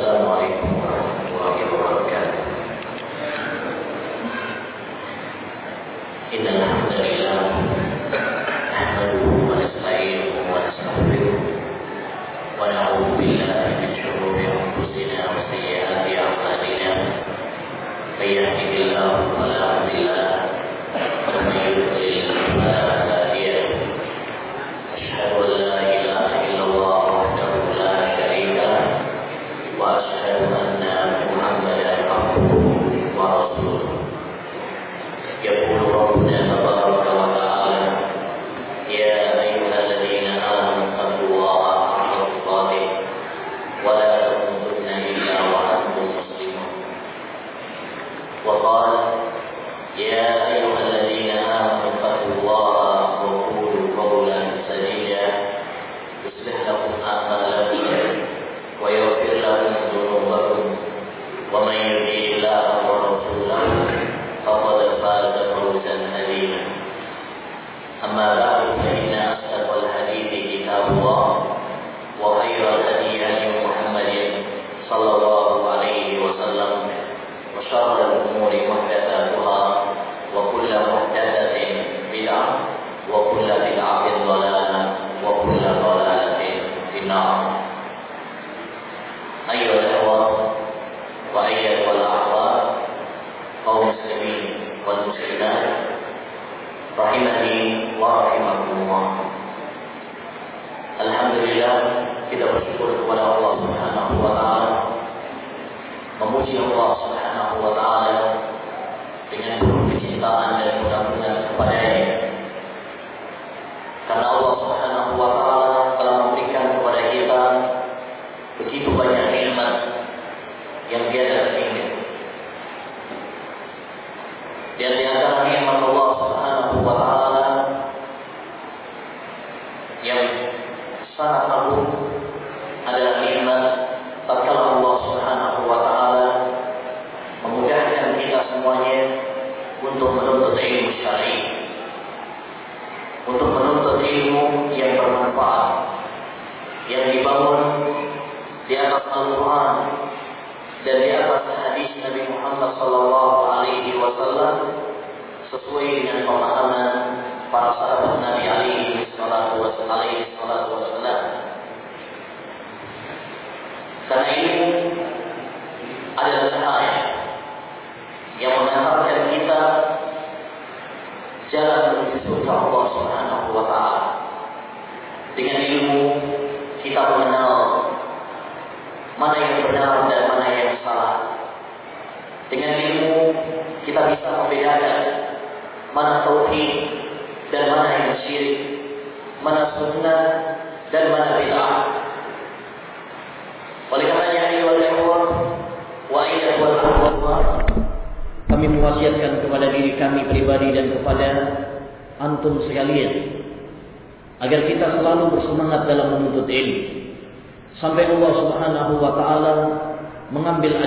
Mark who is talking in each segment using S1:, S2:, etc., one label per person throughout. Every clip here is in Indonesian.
S1: السلام عليكم ورحمة الله وبركاته. إن الحمد لله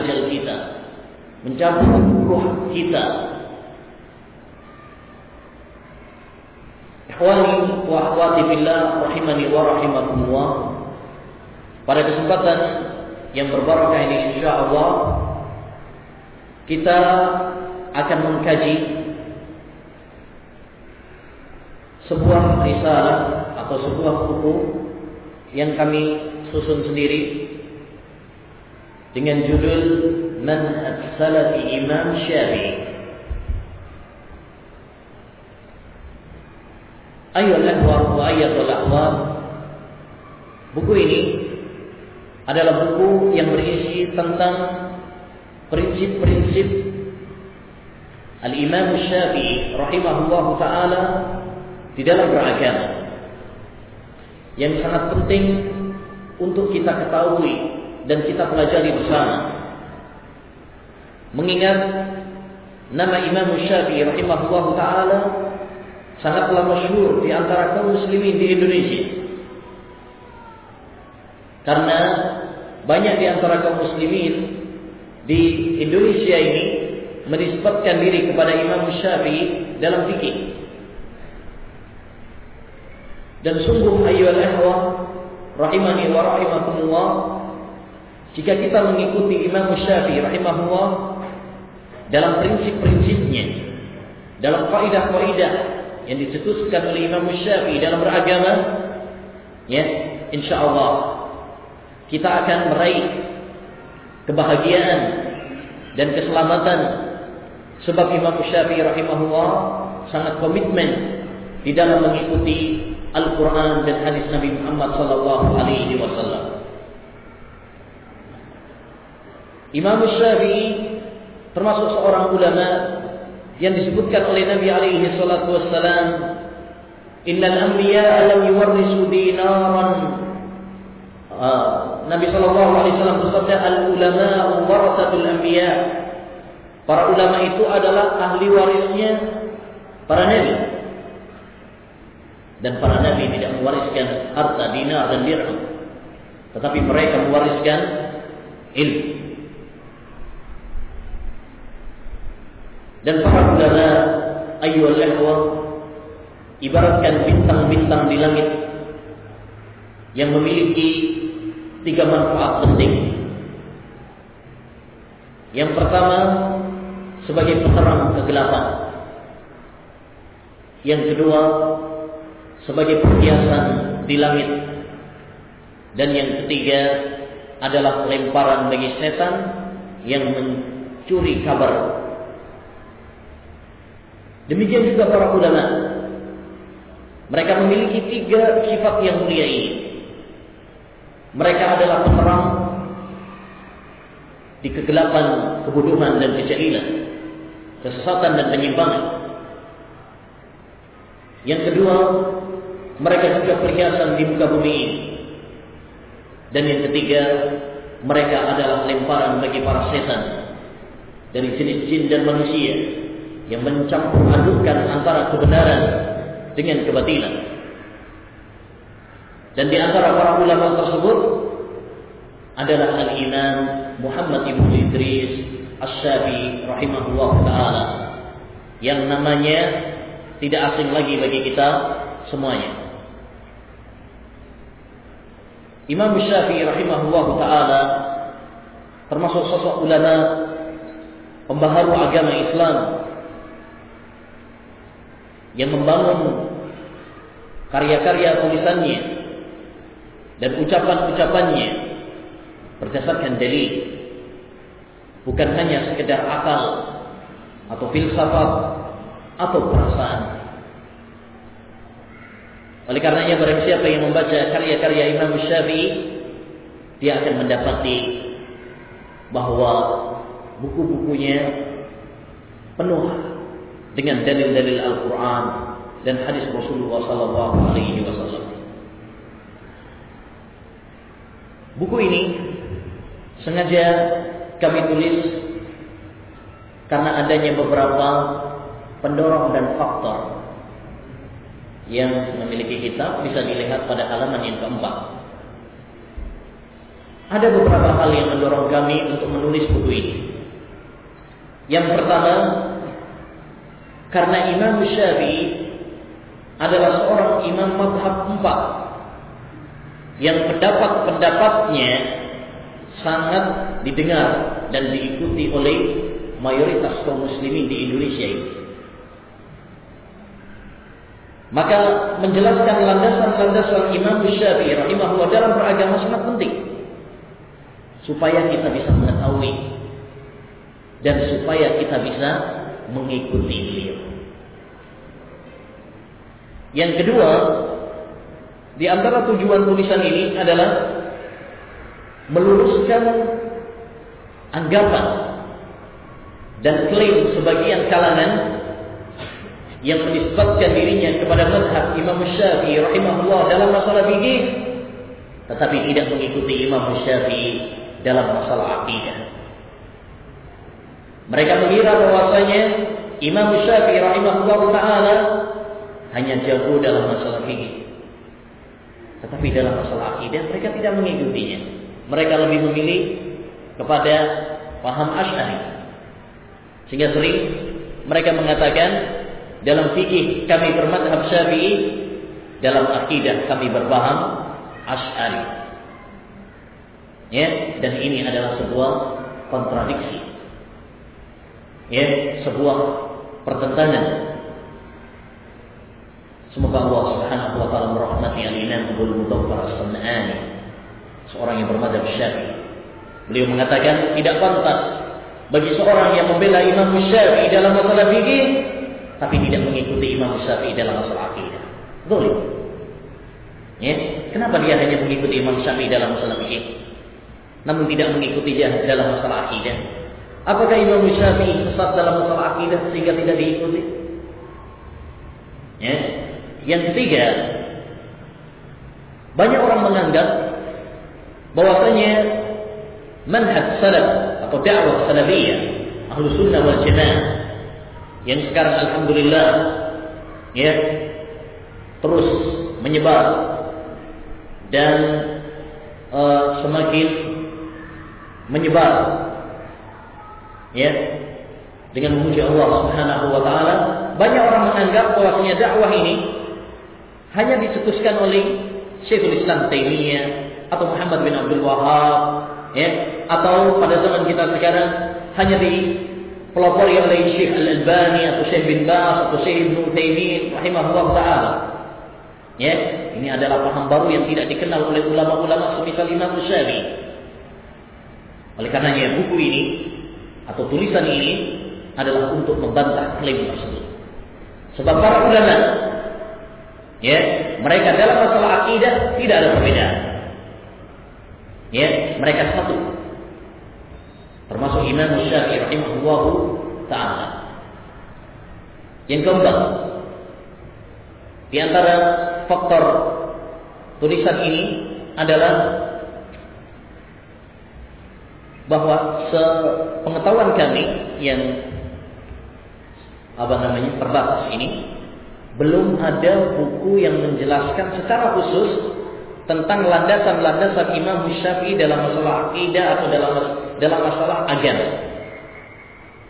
S1: ajal kita, mencabut ruh kita. Ikhwani wa akhwati fillah rahimani wa rahimakumullah. Pada kesempatan yang berbarakah ini insyaallah kita akan mengkaji sebuah risalah atau sebuah buku yang kami susun sendiri dengan judul Man Salafi Imam Syafi'i. Ayo lahwa wa ayatul. Buku ini adalah buku yang berisi tentang prinsip-prinsip Al-Imam Syafi'i rahimahullah taala di dalam beragama yang sangat penting untuk kita ketahui dan kita pelajari bersama. Mengingat nama Imam Syafi'i rahimahullahu taala sangatlah masyhur di antara kaum muslimin di Indonesia. Karena banyak di antara kaum muslimin di Indonesia ini menisbatkan diri kepada Imam Syafi'i dalam fikih. Dan sungguh ayyuhal ikhwah rahimani wa rahimakumullah jika kita mengikuti Imam Syafi'i rahimahullah dalam prinsip-prinsipnya, dalam kaidah-kaidah yang dicetuskan oleh Imam Syafi'i dalam beragama, ya, insya Allah kita akan meraih kebahagiaan dan keselamatan sebab Imam Syafi'i rahimahullah sangat komitmen di dalam mengikuti Al-Quran dan hadis Nabi Muhammad sallallahu alaihi wasallam. Imam Syafi'i termasuk seorang ulama yang disebutkan oleh Nabi alaihi salatu wassalam, "Innal anbiya lam yuwarrisu dinaran." Uh, Nabi sallallahu alaihi wasallam bersabda, "Al ulama warasatul anbiya." Para ulama itu adalah ahli warisnya para nabi. Dan para nabi tidak mewariskan harta, dinar dan dirham. Tetapi mereka mewariskan ilmu. Dan para ulama ayyuhal ikhwah ibaratkan bintang-bintang di langit yang memiliki tiga manfaat penting. Yang pertama sebagai penerang kegelapan. Yang kedua sebagai perhiasan di langit. Dan yang ketiga adalah lemparan bagi setan yang mencuri kabar Demikian juga para ulama. Mereka memiliki tiga sifat yang mulia ini. Mereka adalah penerang di kegelapan, kebodohan dan kejahilan, kesesatan dan penyimpangan. Yang kedua, mereka juga perhiasan di muka bumi ini. Dan yang ketiga, mereka adalah lemparan bagi para setan dari jenis jin dan manusia yang mencampur adukkan antara kebenaran dengan kebatilan. Dan di antara para ulama tersebut adalah Al-Imam Muhammad Ibn Idris Asy-Syafi'i rahimahullah taala yang namanya tidak asing lagi bagi kita semuanya. Imam Syafi'i rahimahullah taala termasuk sosok ulama pembaharu agama Islam yang membangun karya-karya tulisannya dan ucapan-ucapannya berdasarkan dalil. Bukan hanya sekedar akal atau filsafat atau perasaan. Oleh karenanya barang siapa yang membaca karya-karya Imam Syafi'i dia akan mendapati bahwa buku-bukunya penuh dengan dalil-dalil Al-Quran dan hadis Rasulullah Sallallahu Alaihi Wasallam. Buku ini sengaja kami tulis karena adanya beberapa pendorong dan faktor yang memiliki kitab bisa dilihat pada halaman yang keempat. Ada beberapa hal yang mendorong kami untuk menulis buku ini. Yang pertama, karena Imam Syafi'i adalah seorang imam madhab empat yang pendapat-pendapatnya sangat didengar dan diikuti oleh mayoritas kaum muslimin di Indonesia ini. Maka menjelaskan landasan-landasan Imam Syafi'i rahimahullah dalam beragama sangat penting. Supaya kita bisa mengetahui dan supaya kita bisa mengikuti beliau. Yang kedua, di antara tujuan tulisan ini adalah meluruskan anggapan dan klaim sebagian kalangan yang menisbatkan dirinya kepada mazhab Imam Syafi'i rahimahullah dalam masalah fikih tetapi tidak mengikuti Imam Syafi'i dalam masalah akidah. Mereka mengira bahwasanya Imam Syafi'i rahimahullah taala hanya jago dalam masalah fikih. Tetapi dalam masalah akidah mereka tidak mengikutinya. Mereka lebih memilih kepada paham Asy'ari. Sehingga sering mereka mengatakan dalam fikih kami bermadhab Syafi'i, dalam akidah kami berpaham Asy'ari. Ya, dan ini adalah sebuah kontradiksi. Ya, sebuah pertentangan. Semoga Allah Subhanahu wa taala merahmati al-Imam Abu Mudaffar As-Sanani, seorang yang bermadzhab Syafi'i. Beliau mengatakan tidak pantas bagi seorang yang membela Imam Syafi'i dalam masalah fikih tapi tidak mengikuti Imam Syafi'i dalam masalah akidah. Boleh. Ya, kenapa dia hanya mengikuti Imam Syafi'i dalam masalah fikih? namun tidak mengikuti dia dalam masalah akidah. Apakah Imam Syafi'i sesat dalam masalah akidah sehingga tidak diikuti? Ya. Yang ketiga, banyak orang menganggap bahwasanya manhaj salaf atau dakwah salafiyah ahlu sunnah wal jamaah yang sekarang alhamdulillah ya terus menyebar dan uh, semakin menyebar ya. Dengan memuji Allah Subhanahu wa taala banyak orang menganggap bahwasanya dakwah ini hanya dicetuskan oleh Syekhul Islam Taimiyah atau Muhammad bin Abdul Wahab ya atau pada zaman kita sekarang hanya di pelopori oleh Syekh Al-Albani atau Syekh bin Bas atau Syekh Ibnu Taimiyah rahimahullah taala. Ya ini adalah paham baru yang tidak dikenal oleh ulama-ulama semisal Imam Syafi'i oleh karenanya buku ini atau tulisan ini adalah untuk membantah klaim tersebut. Sebab para ulama ya, mereka dalam masalah akidah tidak ada perbedaan. Ya, mereka satu. Termasuk Imam Syafi'i rahimahullahu taala. Yang keempat, di antara faktor tulisan ini adalah bahwa sepengetahuan kami yang apa namanya terbatas ini belum ada buku yang menjelaskan secara khusus tentang landasan-landasan Imam Syafi'i dalam masalah akidah atau dalam dalam masalah agama.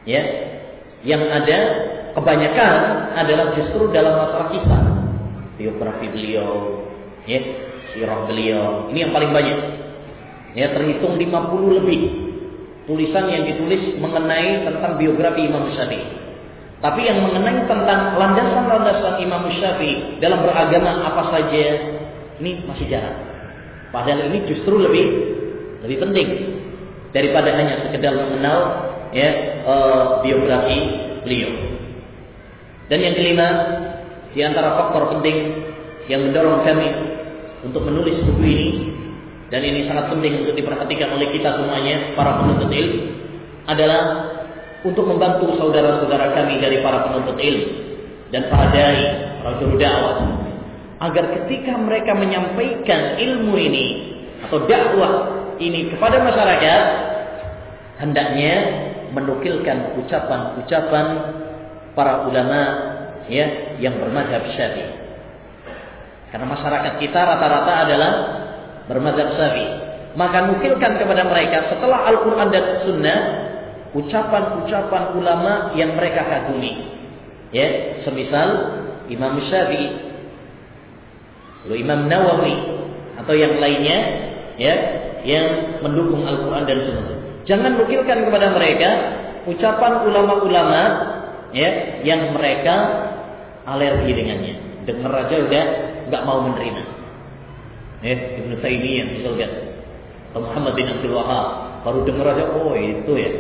S1: Ya. Yang ada kebanyakan adalah justru dalam masalah kisah. Biografi beliau, ya, sirah beliau. Ini yang paling banyak. Ya, terhitung 50 lebih tulisan yang ditulis mengenai tentang biografi Imam Syafi'i. Tapi yang mengenai tentang landasan-landasan Imam Syafi'i dalam beragama apa saja ini masih jarang. Padahal ini justru lebih lebih penting daripada hanya sekedar mengenal ya uh, biografi beliau. Dan yang kelima, di antara faktor penting yang mendorong kami untuk menulis buku ini dan ini sangat penting untuk diperhatikan oleh kita semuanya, para penuntut ilmu, adalah untuk membantu saudara-saudara kami dari para penuntut ilmu dan para dai, para juru dakwah, agar ketika mereka menyampaikan ilmu ini atau dakwah ini kepada masyarakat, hendaknya menukilkan ucapan-ucapan para ulama ya yang bermadhab syafi'i. Karena masyarakat kita rata-rata adalah bermadzhab Syafi'i. Maka nukilkan kepada mereka setelah Al-Quran dan Sunnah ucapan-ucapan ulama yang mereka kagumi. Ya, semisal Imam Syafi'i, lalu Imam Nawawi atau yang lainnya, ya, yang mendukung Al-Quran dan Sunnah. Jangan nukilkan kepada mereka ucapan ulama-ulama, ya, yang mereka alergi dengannya. Dengar aja udah nggak mau menerima. Eh, Ibnu Taimiyah misalkan. Atau Muhammad bin Abdul Wahab. Baru dengar aja, oh itu ya.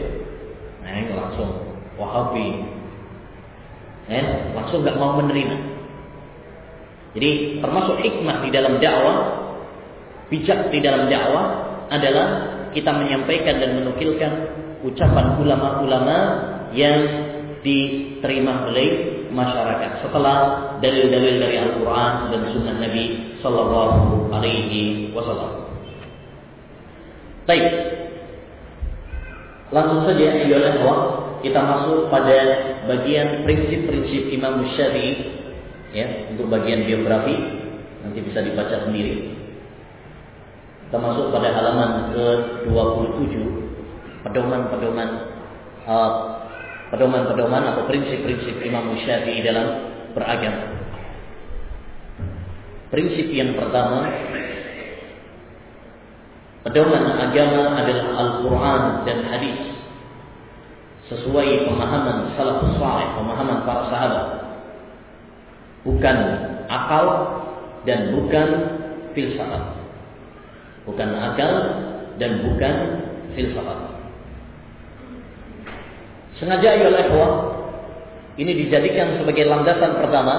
S1: Nah, ini langsung Wahabi. Eh, langsung nggak mau menerima. Jadi termasuk hikmah di dalam dakwah, bijak di dalam dakwah adalah kita menyampaikan dan menukilkan ucapan ulama-ulama yang diterima oleh masyarakat setelah dalil-dalil dari Al-Quran dan Sunnah Nabi Sallallahu Alaihi Wasallam. Baik, langsung saja ayolah kita masuk pada bagian prinsip-prinsip Imam Syafi'i ya untuk bagian biografi nanti bisa dibaca sendiri. Kita masuk pada halaman ke-27 pedoman-pedoman uh, pedoman-pedoman atau prinsip-prinsip Imam Syafi'i dalam beragama. Prinsip yang pertama Pedoman agama adalah Al-Quran dan hadis. Sesuai pemahaman salafus salih, pemahaman para sahabat. Bukan akal dan bukan filsafat. Bukan akal dan bukan filsafat. Sengaja ayo ikhwah. Ini dijadikan sebagai landasan pertama,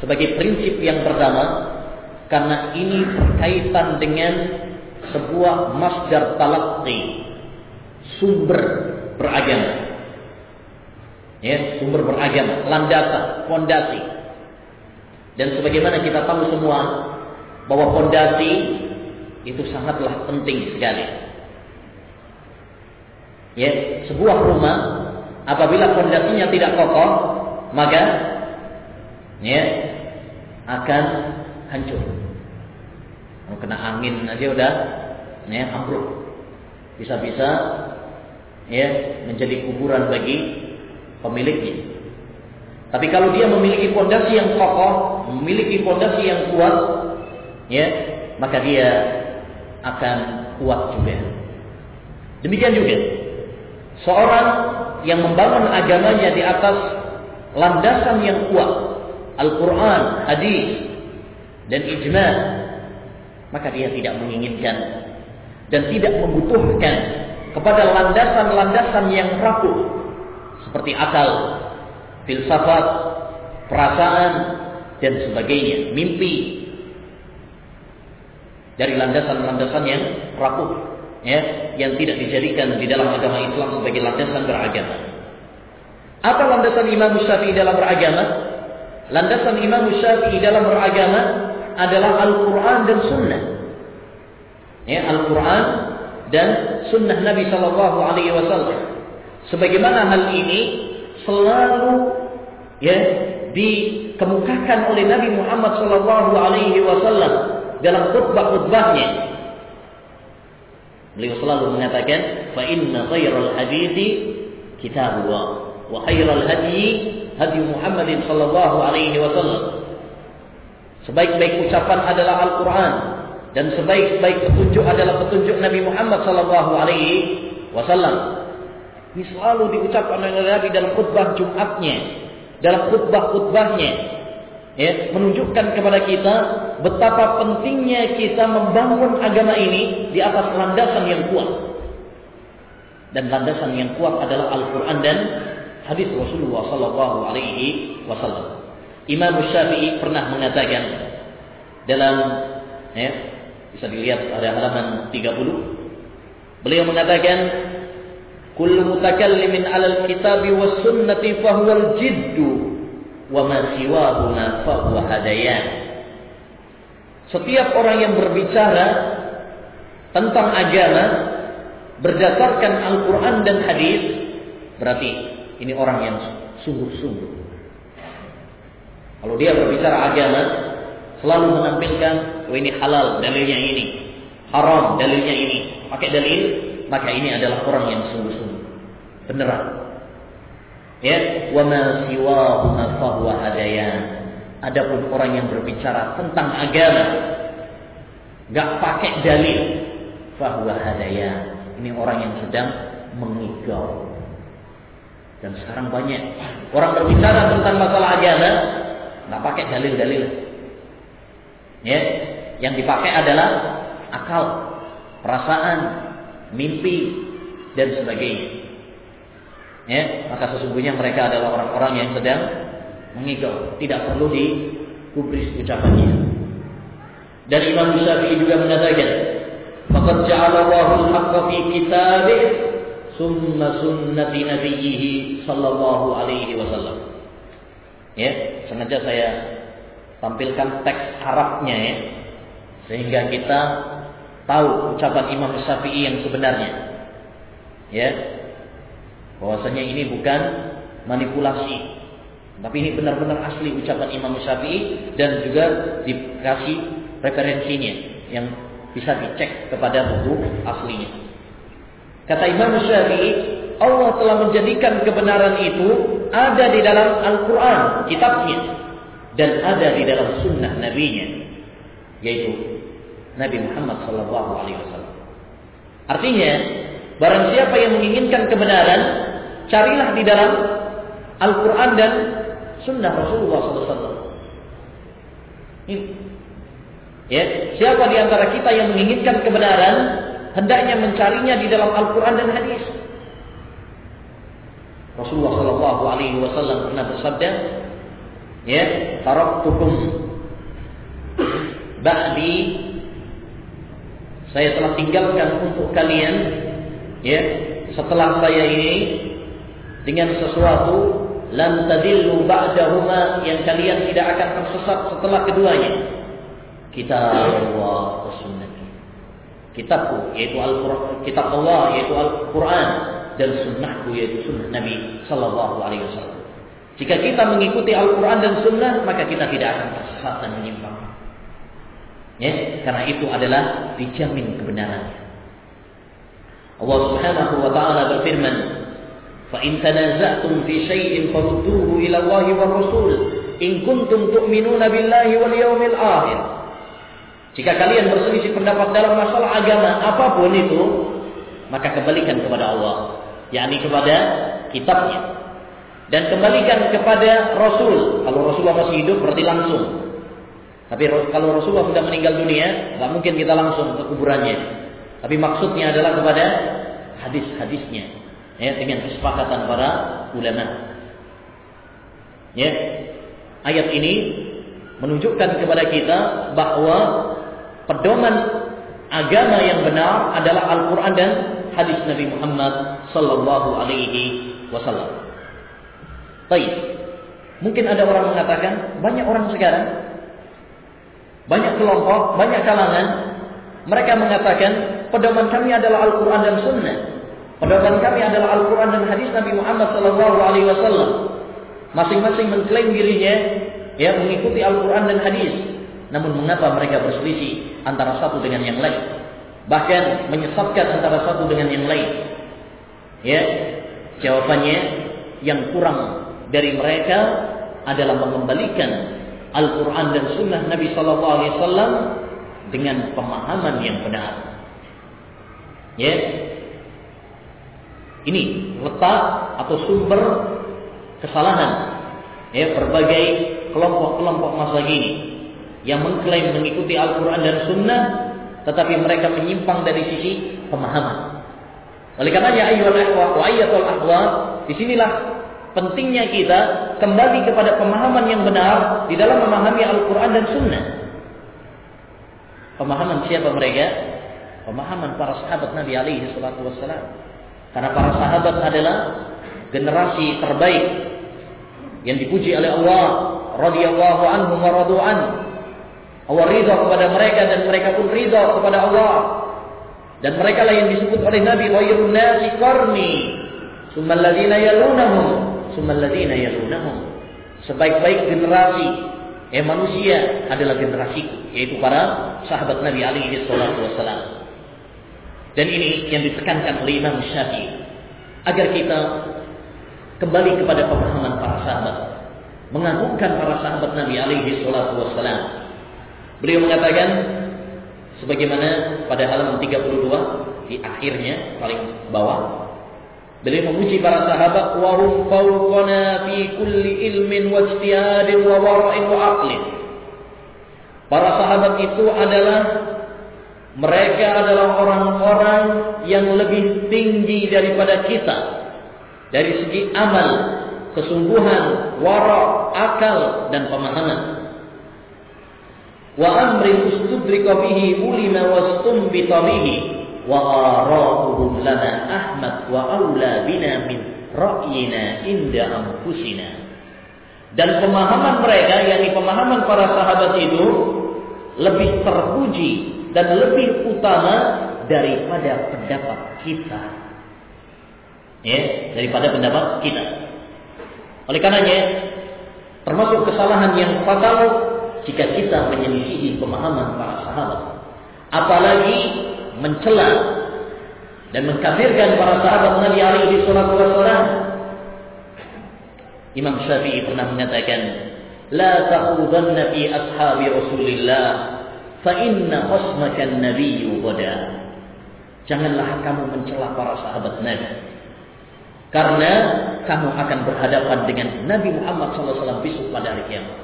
S1: sebagai prinsip yang pertama karena ini berkaitan dengan sebuah masdar talaqi sumber beragama. Ya sumber beragama landasan fondasi. Dan sebagaimana kita tahu semua bahwa fondasi itu sangatlah penting sekali ya sebuah rumah apabila fondasinya tidak kokoh maka ya akan hancur. Kena angin aja udah ya ambruk. Bisa-bisa ya menjadi kuburan bagi pemiliknya. Tapi kalau dia memiliki fondasi yang kokoh, memiliki fondasi yang kuat, ya, maka dia akan kuat juga. Demikian juga seorang yang membangun agamanya di atas landasan yang kuat, Al-Quran, hadis, dan ijma. Maka dia tidak menginginkan dan tidak membutuhkan kepada landasan-landasan yang rapuh. Seperti akal, filsafat, perasaan dan sebagainya, mimpi dari landasan-landasan yang rapuh ya, yang tidak dijadikan di dalam agama Islam sebagai landasan beragama. Apa landasan Imam Syafi'i dalam beragama? Landasan Imam Syafi'i dalam beragama adalah Al-Quran dan Sunnah. Ya, Al-Quran dan Sunnah Nabi Sallallahu Alaihi Wasallam. Sebagaimana hal ini selalu ya dikemukakan oleh Nabi Muhammad Sallallahu Alaihi Wasallam dalam khutbah-khutbahnya. Beliau selalu mengatakan, "Fa inna khairal hadithi kitabullah wa khairal hadi hadi Muhammadin sallallahu alaihi wasallam." Sebaik-baik ucapan adalah Al-Quran dan sebaik-baik petunjuk adalah petunjuk Nabi Muhammad Sallallahu Alaihi Wasallam. Ini selalu diucapkan oleh Nabi dalam khutbah Jumatnya, dalam khutbah-khutbahnya, ya, menunjukkan kepada kita betapa pentingnya kita membangun agama ini di atas landasan yang kuat. Dan landasan yang kuat adalah Al-Quran dan hadis Rasulullah Sallallahu Alaihi Wasallam. Imam Syafi'i pernah mengatakan dalam ya, bisa dilihat pada halaman 30 beliau mengatakan kullu mutakallimin 'alal kitabi was sunnati fahuwa al-jiddu wa ma siwahuma fahuwa hadayan setiap orang yang berbicara tentang agama berdasarkan Al-Quran dan hadis berarti ini orang yang sungguh-sungguh kalau dia berbicara agama, selalu menampilkan, oh ini halal, dalilnya ini. Haram, dalilnya ini. Pakai dalil, maka ini adalah orang yang sungguh-sungguh. Beneran. Ya, wa ma siwahu fahuwa hadayan. Adapun orang yang berbicara tentang agama, gak pakai dalil, fahuwa hadayan. Ini orang yang sedang mengigau. Dan sekarang banyak orang berbicara tentang masalah agama, nggak pakai dalil-dalil. Ya, yang dipakai adalah akal, perasaan, mimpi dan sebagainya. Ya, maka sesungguhnya mereka adalah orang-orang yang sedang mengigau, tidak perlu dikubris ucapannya. Dan Imam Syafi'i juga mengatakan, "Faqad ja'ala Allahu al-haqqa fi kitabih, summa sunnati nabiyhi sallallahu alaihi wasallam." Ya, sengaja saya tampilkan teks Arabnya ya. Sehingga kita tahu ucapan Imam Syafi'i yang sebenarnya. Ya. Bahwasanya ini bukan manipulasi. Tapi ini benar-benar asli ucapan Imam Syafi'i dan juga dikasih referensinya yang bisa dicek kepada buku aslinya. Kata Imam Syafi'i, Allah telah menjadikan kebenaran itu ada di dalam Al-Quran, kitabnya. Dan ada di dalam sunnah nabinya. Yaitu Nabi Muhammad Wasallam. Artinya, barang siapa yang menginginkan kebenaran, carilah di dalam Al-Quran dan Sunnah Rasulullah SAW. Ini. Ya, siapa di antara kita yang menginginkan kebenaran, hendaknya mencarinya di dalam Al-Quran dan hadis. Rasulullah Shallallahu Alaihi Wasallam pernah bersabda, ya, taraktukum ba'di saya telah tinggalkan untuk kalian ya setelah saya ini dengan sesuatu lan tadillu ba'dahuma yang kalian tidak akan tersesat setelah keduanya kitab Allah sunnah kitabku yaitu Al-Qur'an kitab Allah yaitu Al-Qur'an dan sunnahku yaitu sunnah Nabi sallallahu alaihi wasallam jika kita mengikuti Al-Quran dan Sunnah, maka kita tidak akan tersesat dan menyimpang. Ya, karena itu adalah dijamin kebenarannya. Allah Subhanahu wa taala berfirman, "Fa in tanaza'tum fi syai'in farudduhu ila Allah wa Rasul in kuntum tu'minuna billahi wal yawmil akhir." Jika kalian berselisih pendapat dalam masalah agama apa pun itu, maka kembalikan kepada Allah, yakni kepada kitabnya dan kembalikan kepada Rasul. Kalau Rasulullah masih hidup berarti langsung. Tapi kalau Rasulullah sudah meninggal dunia, nggak mungkin kita langsung ke kuburannya. Tapi maksudnya adalah kepada hadis-hadisnya, ya dengan kesepakatan para ulama. Ya, ayat ini menunjukkan kepada kita bahwa pedoman agama yang benar adalah Al-Quran dan hadis Nabi Muhammad Sallallahu Alaihi Wasallam. Baik. Mungkin ada orang mengatakan, banyak orang sekarang, banyak kelompok, banyak kalangan, mereka mengatakan, pedoman kami adalah Al-Quran dan Sunnah. Pedoman kami adalah Al-Quran dan hadis Nabi Muhammad Sallallahu Alaihi Wasallam. Masing-masing mengklaim dirinya ya mengikuti Al-Quran dan hadis. Namun mengapa mereka berselisih antara satu dengan yang lain? Bahkan menyesatkan antara satu dengan yang lain. Ya, jawabannya yang kurang dari mereka adalah mengembalikan Al-Quran dan Sunnah Nabi Sallallahu Alaihi Wasallam dengan pemahaman yang benar. Ya, ini letak atau sumber kesalahan ya berbagai kelompok-kelompok masa kini yang mengklaim mengikuti Al-Quran dan Sunnah tetapi mereka menyimpang dari sisi pemahaman. Oleh karenanya ayyuhal akhwat wa ayyatul akhwat, di sinilah pentingnya kita kembali kepada pemahaman yang benar di dalam memahami Al-Quran dan Sunnah. Pemahaman siapa mereka? Pemahaman para sahabat Nabi alaihi salatu wassalam. Karena para sahabat adalah generasi terbaik yang dipuji oleh Allah radhiyallahu anhum wa radu'an. Allah ridha kepada mereka dan mereka pun ridha kepada Allah. Dan mereka lah yang disebut oleh Nabi khairun nasi qarni, summa alladziina yalunahum sumalladzina yalunahum. Sebaik-baik generasi eh manusia adalah generasi yaitu para sahabat Nabi alaihi salatu wasalam. Dan ini yang ditekankan oleh Imam Syafi'i agar kita kembali kepada pemahaman para sahabat, mengagungkan para sahabat Nabi alaihi salatu wasalam. Beliau mengatakan sebagaimana pada halaman 32 di akhirnya paling bawah Beliau memuji para sahabat wa hum fawqana fi kulli ilmin wa ijtihadin wa wara'in wa aqlin. Para sahabat itu adalah mereka adalah orang-orang yang lebih tinggi daripada kita dari segi amal, kesungguhan, wara, akal dan pemahaman. Wa amrin ustudrika bihi ulima wastumbita bihi wa ara'uhum lana ahmad wa aula bina min ra'yina dan pemahaman mereka yakni pemahaman para sahabat itu lebih terpuji dan lebih utama daripada pendapat kita. Ya daripada pendapat kita. Oleh karenanya termasuk kesalahan yang fatal jika kita menyelisihi pemahaman para sahabat. Apalagi mencela dan mengkafirkan para sahabat Nabi alaihi salatu wasallam. Imam Syafi'i pernah mengatakan, "La taqudanna fi ashabi Rasulillah fa inna khasmaka an-nabiyyu qada." Janganlah kamu mencela para sahabat Nabi. Karena kamu akan berhadapan dengan Nabi Muhammad SAW besok pada hari kiamat.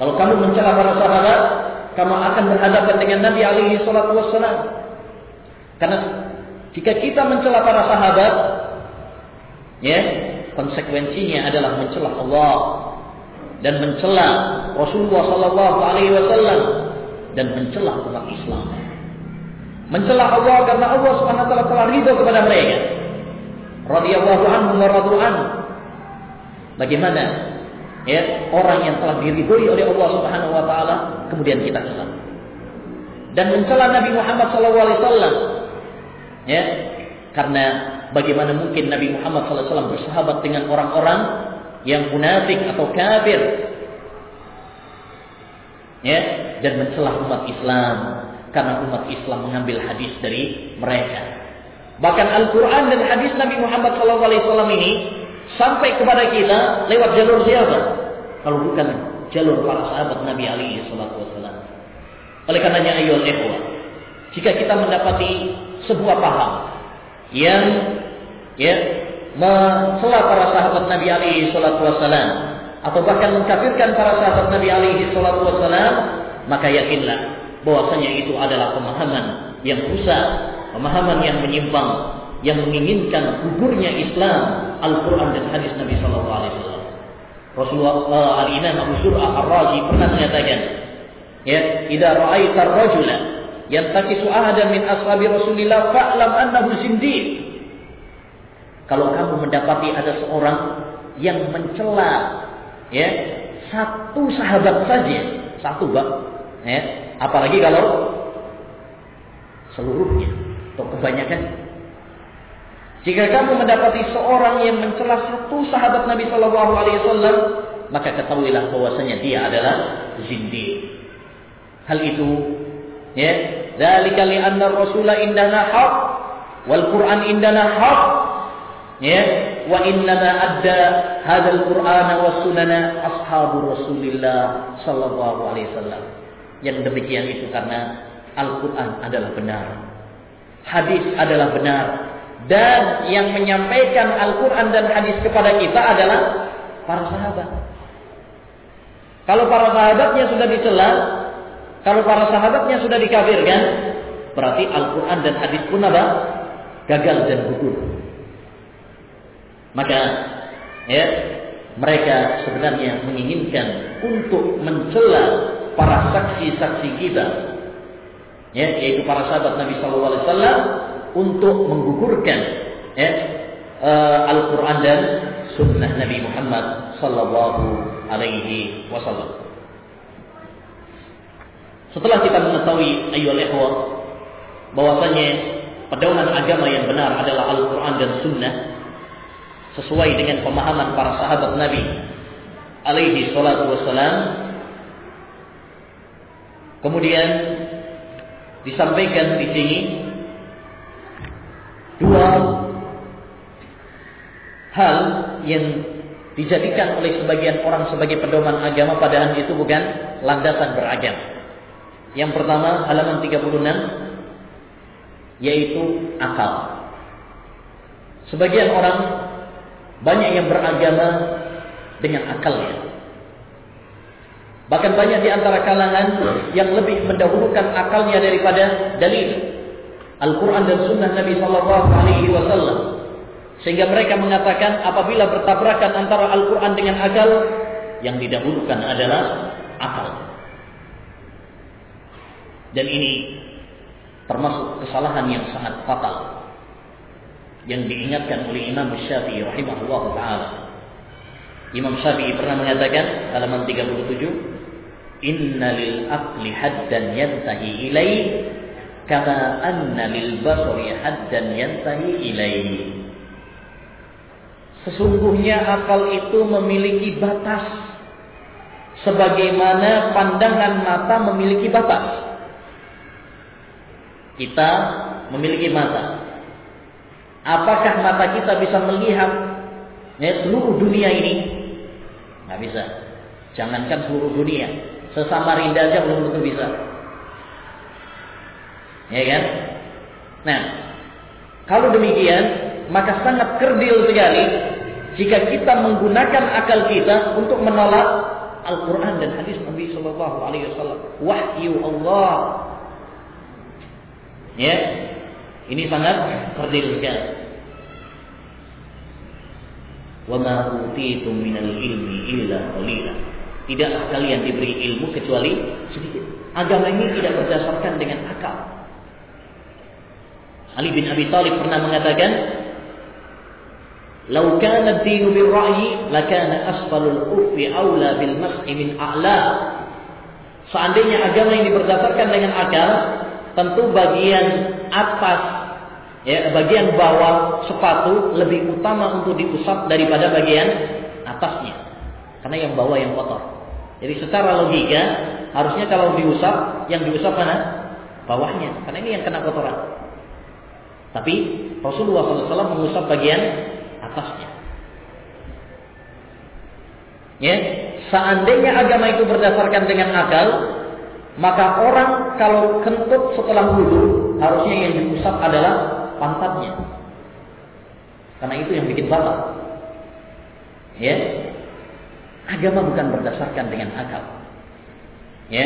S1: Kalau kamu mencela para sahabat, kamu akan berhadapan dengan Nabi alaihi salatu wassalam. Karena jika kita mencela para sahabat, ya, konsekuensinya adalah mencela Allah dan mencela Rasulullah sallallahu alaihi wasallam dan mencela umat Islam. Mencela Allah karena Allah Subhanahu wa taala telah ridho kepada mereka. Radhiyallahu anhum wa Bagaimana ya orang yang telah diridhoi oleh Allah Subhanahu wa taala kemudian kita cela. Dan mencela Nabi Muhammad sallallahu alaihi wasallam ya karena bagaimana mungkin Nabi Muhammad wasallam bersahabat dengan orang-orang yang munafik atau kafir ya dan mencela umat Islam karena umat Islam mengambil hadis dari mereka. Bahkan Al-Quran dan hadis Nabi Muhammad SAW ini sampai kepada kita lewat jalur siapa? Kalau bukan jalur para sahabat Nabi Ali Wasallam. Oleh karenanya ayo jika kita mendapati sebuah paham yang ya mencela para sahabat Nabi Ali Wasallam atau bahkan mengkafirkan para sahabat Nabi Ali Wasallam, maka yakinlah bahwasanya itu adalah pemahaman yang rusak, pemahaman yang menyimpang, yang menginginkan gugurnya Islam, Al-Quran dan hadis Nabi Sallallahu Alaihi Wasallam. Rasulullah uh, Al Imam Abu Surah Ar Razi pernah mengatakan, ya, "Idza ra'aita ar-rajula yantakisu ahadan min ashabi Rasulillah fa'lam annahu zindiq." Kalau kamu mendapati ada seorang yang mencela ya satu sahabat saja, satu bak, ya, Apalagi kalau seluruhnya atau kebanyakan. Jika kamu mendapati seorang yang mencela satu sahabat Nabi Shallallahu Alaihi Wasallam, maka ketahuilah bahwasanya dia adalah zindi. Hal itu, ya, dari kali anna Rasulullah indana haq, wal Quran indana haq, ya, wa innama adda hadzal Qur'ana was sunana ashabu Rasulillah sallallahu alaihi wasallam. Yang demikian itu karena Al-Quran adalah benar. Hadis adalah benar. Dan yang menyampaikan Al-Quran dan hadis kepada kita adalah para sahabat. Kalau para sahabatnya sudah dicela, kalau para sahabatnya sudah dikafirkan, berarti Al-Quran dan hadis pun apa? Gagal dan gugur. Maka ya mereka sebenarnya menginginkan untuk mencela para saksi-saksi kita ya yaitu para sahabat Nabi sallallahu alaihi wasallam untuk menggugurkan ya uh, Al-Qur'an dan sunnah Nabi Muhammad sallallahu alaihi wasallam. Setelah kita mengetahui ayyuhal ikhwah bahwasanya pedoman agama yang benar adalah Al-Qur'an dan sunnah sesuai dengan pemahaman para sahabat Nabi alaihi salatu wasallam Kemudian disampaikan di sini dua hal yang dijadikan oleh sebagian orang sebagai pedoman agama padahal itu bukan landasan beragama. Yang pertama halaman 36 yaitu akal. Sebagian orang banyak yang beragama dengan akalnya. Bahkan banyak di antara kalangan yang lebih mendahulukan akalnya daripada dalil Al-Quran dan Sunnah Nabi Sallallahu Alaihi Wasallam. Sehingga mereka mengatakan apabila bertabrakan antara Al-Quran dengan akal, yang didahulukan adalah akal. Dan ini termasuk kesalahan yang sangat fatal yang diingatkan oleh Imam Syafi'i rahimahullah taala. Imam Syafi'i pernah mengatakan halaman 37 Inna lil aqli haddan yantahi ilaih kama anna lil basari haddan yantahi ilaih. Sesungguhnya akal itu memiliki batas sebagaimana pandangan mata memiliki batas. Kita memiliki mata. Apakah mata kita bisa melihat ya, seluruh dunia ini? Nggak bisa. Jangankan seluruh dunia. Sesama rinda aja belum tentu bisa. Ya kan? Nah, Kalau demikian, maka sangat kerdil sekali jika kita menggunakan akal kita untuk menolak Al-Quran dan hadis Nabi Sallallahu Alaihi Wasallam. Wahyu Allah. Ya, ini sangat kerdil sekali. Wa ma utitum minal ilmi illa qalila. Tidaklah kalian diberi ilmu kecuali sedikit. Agama ini tidak berdasarkan dengan akal. Ali bin Abi Thalib pernah mengatakan, "Lau kana ad-dinu bir-ra'yi, lakana asfalul uffi aula bil mas'i min a'la." Seandainya agama ini berdasarkan dengan akal, tentu bagian atas ya bagian bawah sepatu lebih utama untuk diusap daripada bagian atasnya. Karena yang bawah yang kotor. Jadi secara logika harusnya kalau diusap yang diusap mana? Bawahnya. Karena ini yang kena kotoran. Tapi Rasulullah SAW mengusap bagian atasnya. Ya, seandainya agama itu berdasarkan dengan akal, maka orang kalau kentut setelah wudhu harusnya yang diusap adalah pantatnya. Karena itu yang bikin batal. Ya, agama bukan berdasarkan dengan akal. Ya,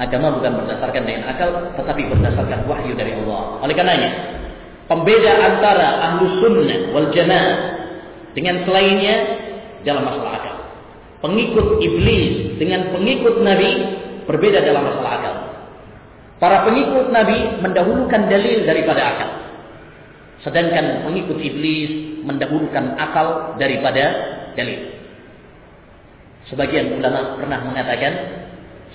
S1: agama bukan berdasarkan dengan akal, tetapi berdasarkan wahyu dari Allah. Oleh karenanya, Pembeda antara ahlu sunnah wal jamaah dengan selainnya dalam masalah akal. Pengikut iblis dengan pengikut Nabi berbeda dalam masalah akal. Para pengikut Nabi mendahulukan dalil daripada akal. Sedangkan pengikut iblis mendahulukan akal daripada dalil. Sebagian ulama pernah mengatakan,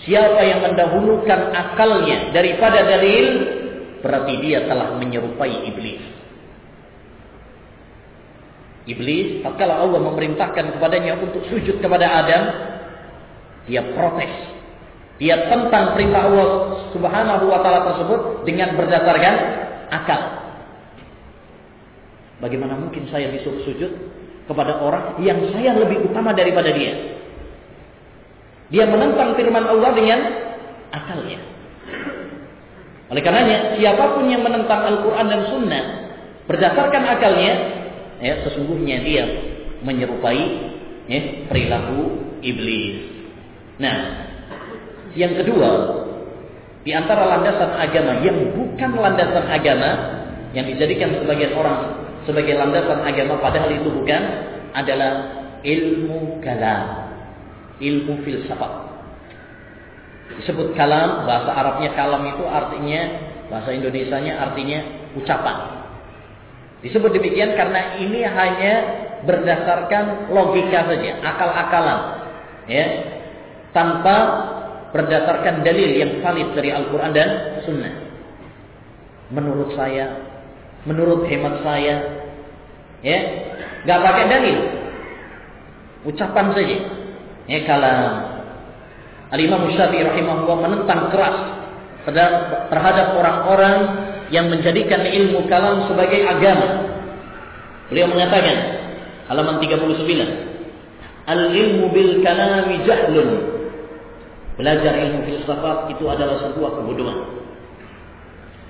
S1: siapa yang mendahulukan akalnya daripada dalil, berarti dia telah menyerupai iblis. Iblis, tatkala Allah memerintahkan kepadanya untuk sujud kepada Adam, dia protes. Dia tentang perintah Allah Subhanahu wa taala tersebut dengan berdasarkan akal. Bagaimana mungkin saya disuruh sujud kepada orang yang saya lebih utama daripada dia? Dia menentang firman Allah dengan akalnya. Oleh karenanya, siapa pun yang menentang Al-Quran dan Sunnah berdasarkan akalnya, ya sesungguhnya dia menyerupai ya, perilaku iblis. Nah, yang kedua, di antara landasan agama yang bukan landasan agama yang dijadikan sebagian orang sebagai landasan agama padahal itu bukan adalah ilmu kalam, ilmu filsafat disebut kalam, bahasa Arabnya kalam itu artinya, bahasa Indonesianya artinya ucapan. Disebut demikian karena ini hanya berdasarkan logika saja, akal-akalan. Ya. Tanpa berdasarkan dalil yang valid dari Al-Quran dan Sunnah. Menurut saya, menurut hemat saya, ya, nggak pakai dalil, ucapan saja. Ya kalam, Al-Imam Syafi'i rahimahullah menentang keras terhadap orang-orang yang menjadikan ilmu kalam sebagai agama. Beliau mengatakan halaman 39, Al-ilmu bil kalami jahlun. Belajar ilmu filsafat itu adalah sebuah kebodohan.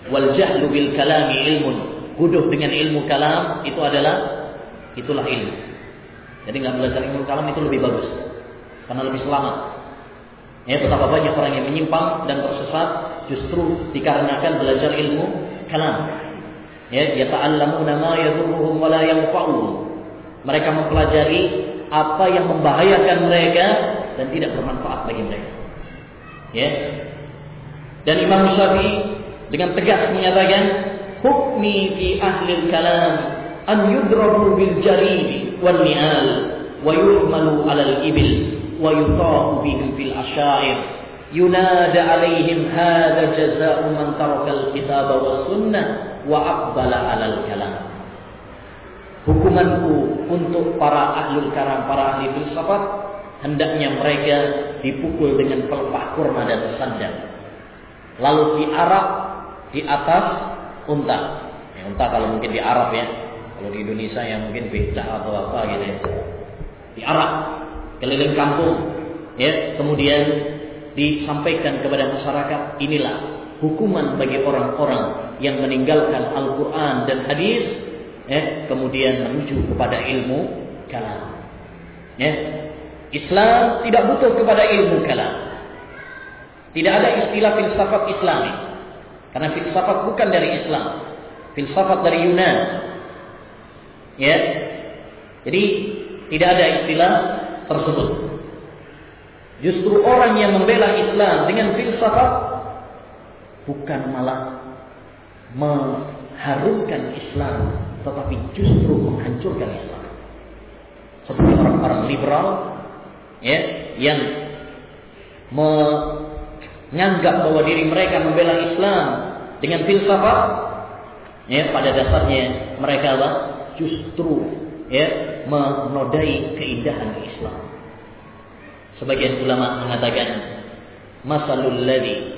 S1: Wal jahlu bil kalami ilmun. Bodoh dengan ilmu kalam itu adalah itulah ilmu. Jadi nggak belajar ilmu kalam itu lebih bagus karena lebih selamat. Ya, betapa banyak orang yang menyimpang dan tersesat justru dikarenakan belajar ilmu kalam. Ya, yata'allamuna ma yadurruhum wa la yanfa'uhum. Mereka mempelajari apa yang membahayakan mereka dan tidak bermanfaat bagi mereka. Ya. Dan Imam Syafi'i dengan tegas menyatakan, "Hukmi fi ahli kalam an yudrabu bil jaridi wal ni'al wa yuhmalu 'ala al-ibil." ويطاع بهم في الأشاعر ينادى عليهم هذا جزاء من ترك الكتاب والسنة وأقبل على الكلام Hukumanku untuk para ahlul karam, para ahli filsafat, hendaknya mereka dipukul dengan pelepah kurma dan sandal. Lalu diarak di atas unta. Ya, unta kalau mungkin di Arab ya. Kalau di Indonesia yang mungkin beda atau apa gitu ya. Diarak keliling kampung ya kemudian disampaikan kepada masyarakat inilah hukuman bagi orang-orang yang meninggalkan Al-Quran dan hadis, eh, kemudian menuju kepada ilmu kalam. Ya. Islam tidak butuh kepada ilmu kalam. Tidak ada istilah filsafat Islami. Karena filsafat bukan dari Islam. Filsafat dari Yunan. Ya. Jadi tidak ada istilah tersebut. Justru orang yang membela Islam dengan filsafat bukan malah mengharumkan Islam, tetapi justru menghancurkan Islam. Seperti orang-orang liberal ya, yang menganggap bahwa diri mereka membela Islam dengan filsafat, ya, pada dasarnya mereka lah justru ya menodai keindahan Islam. Sebagian ulama mengatakan masalul ladzi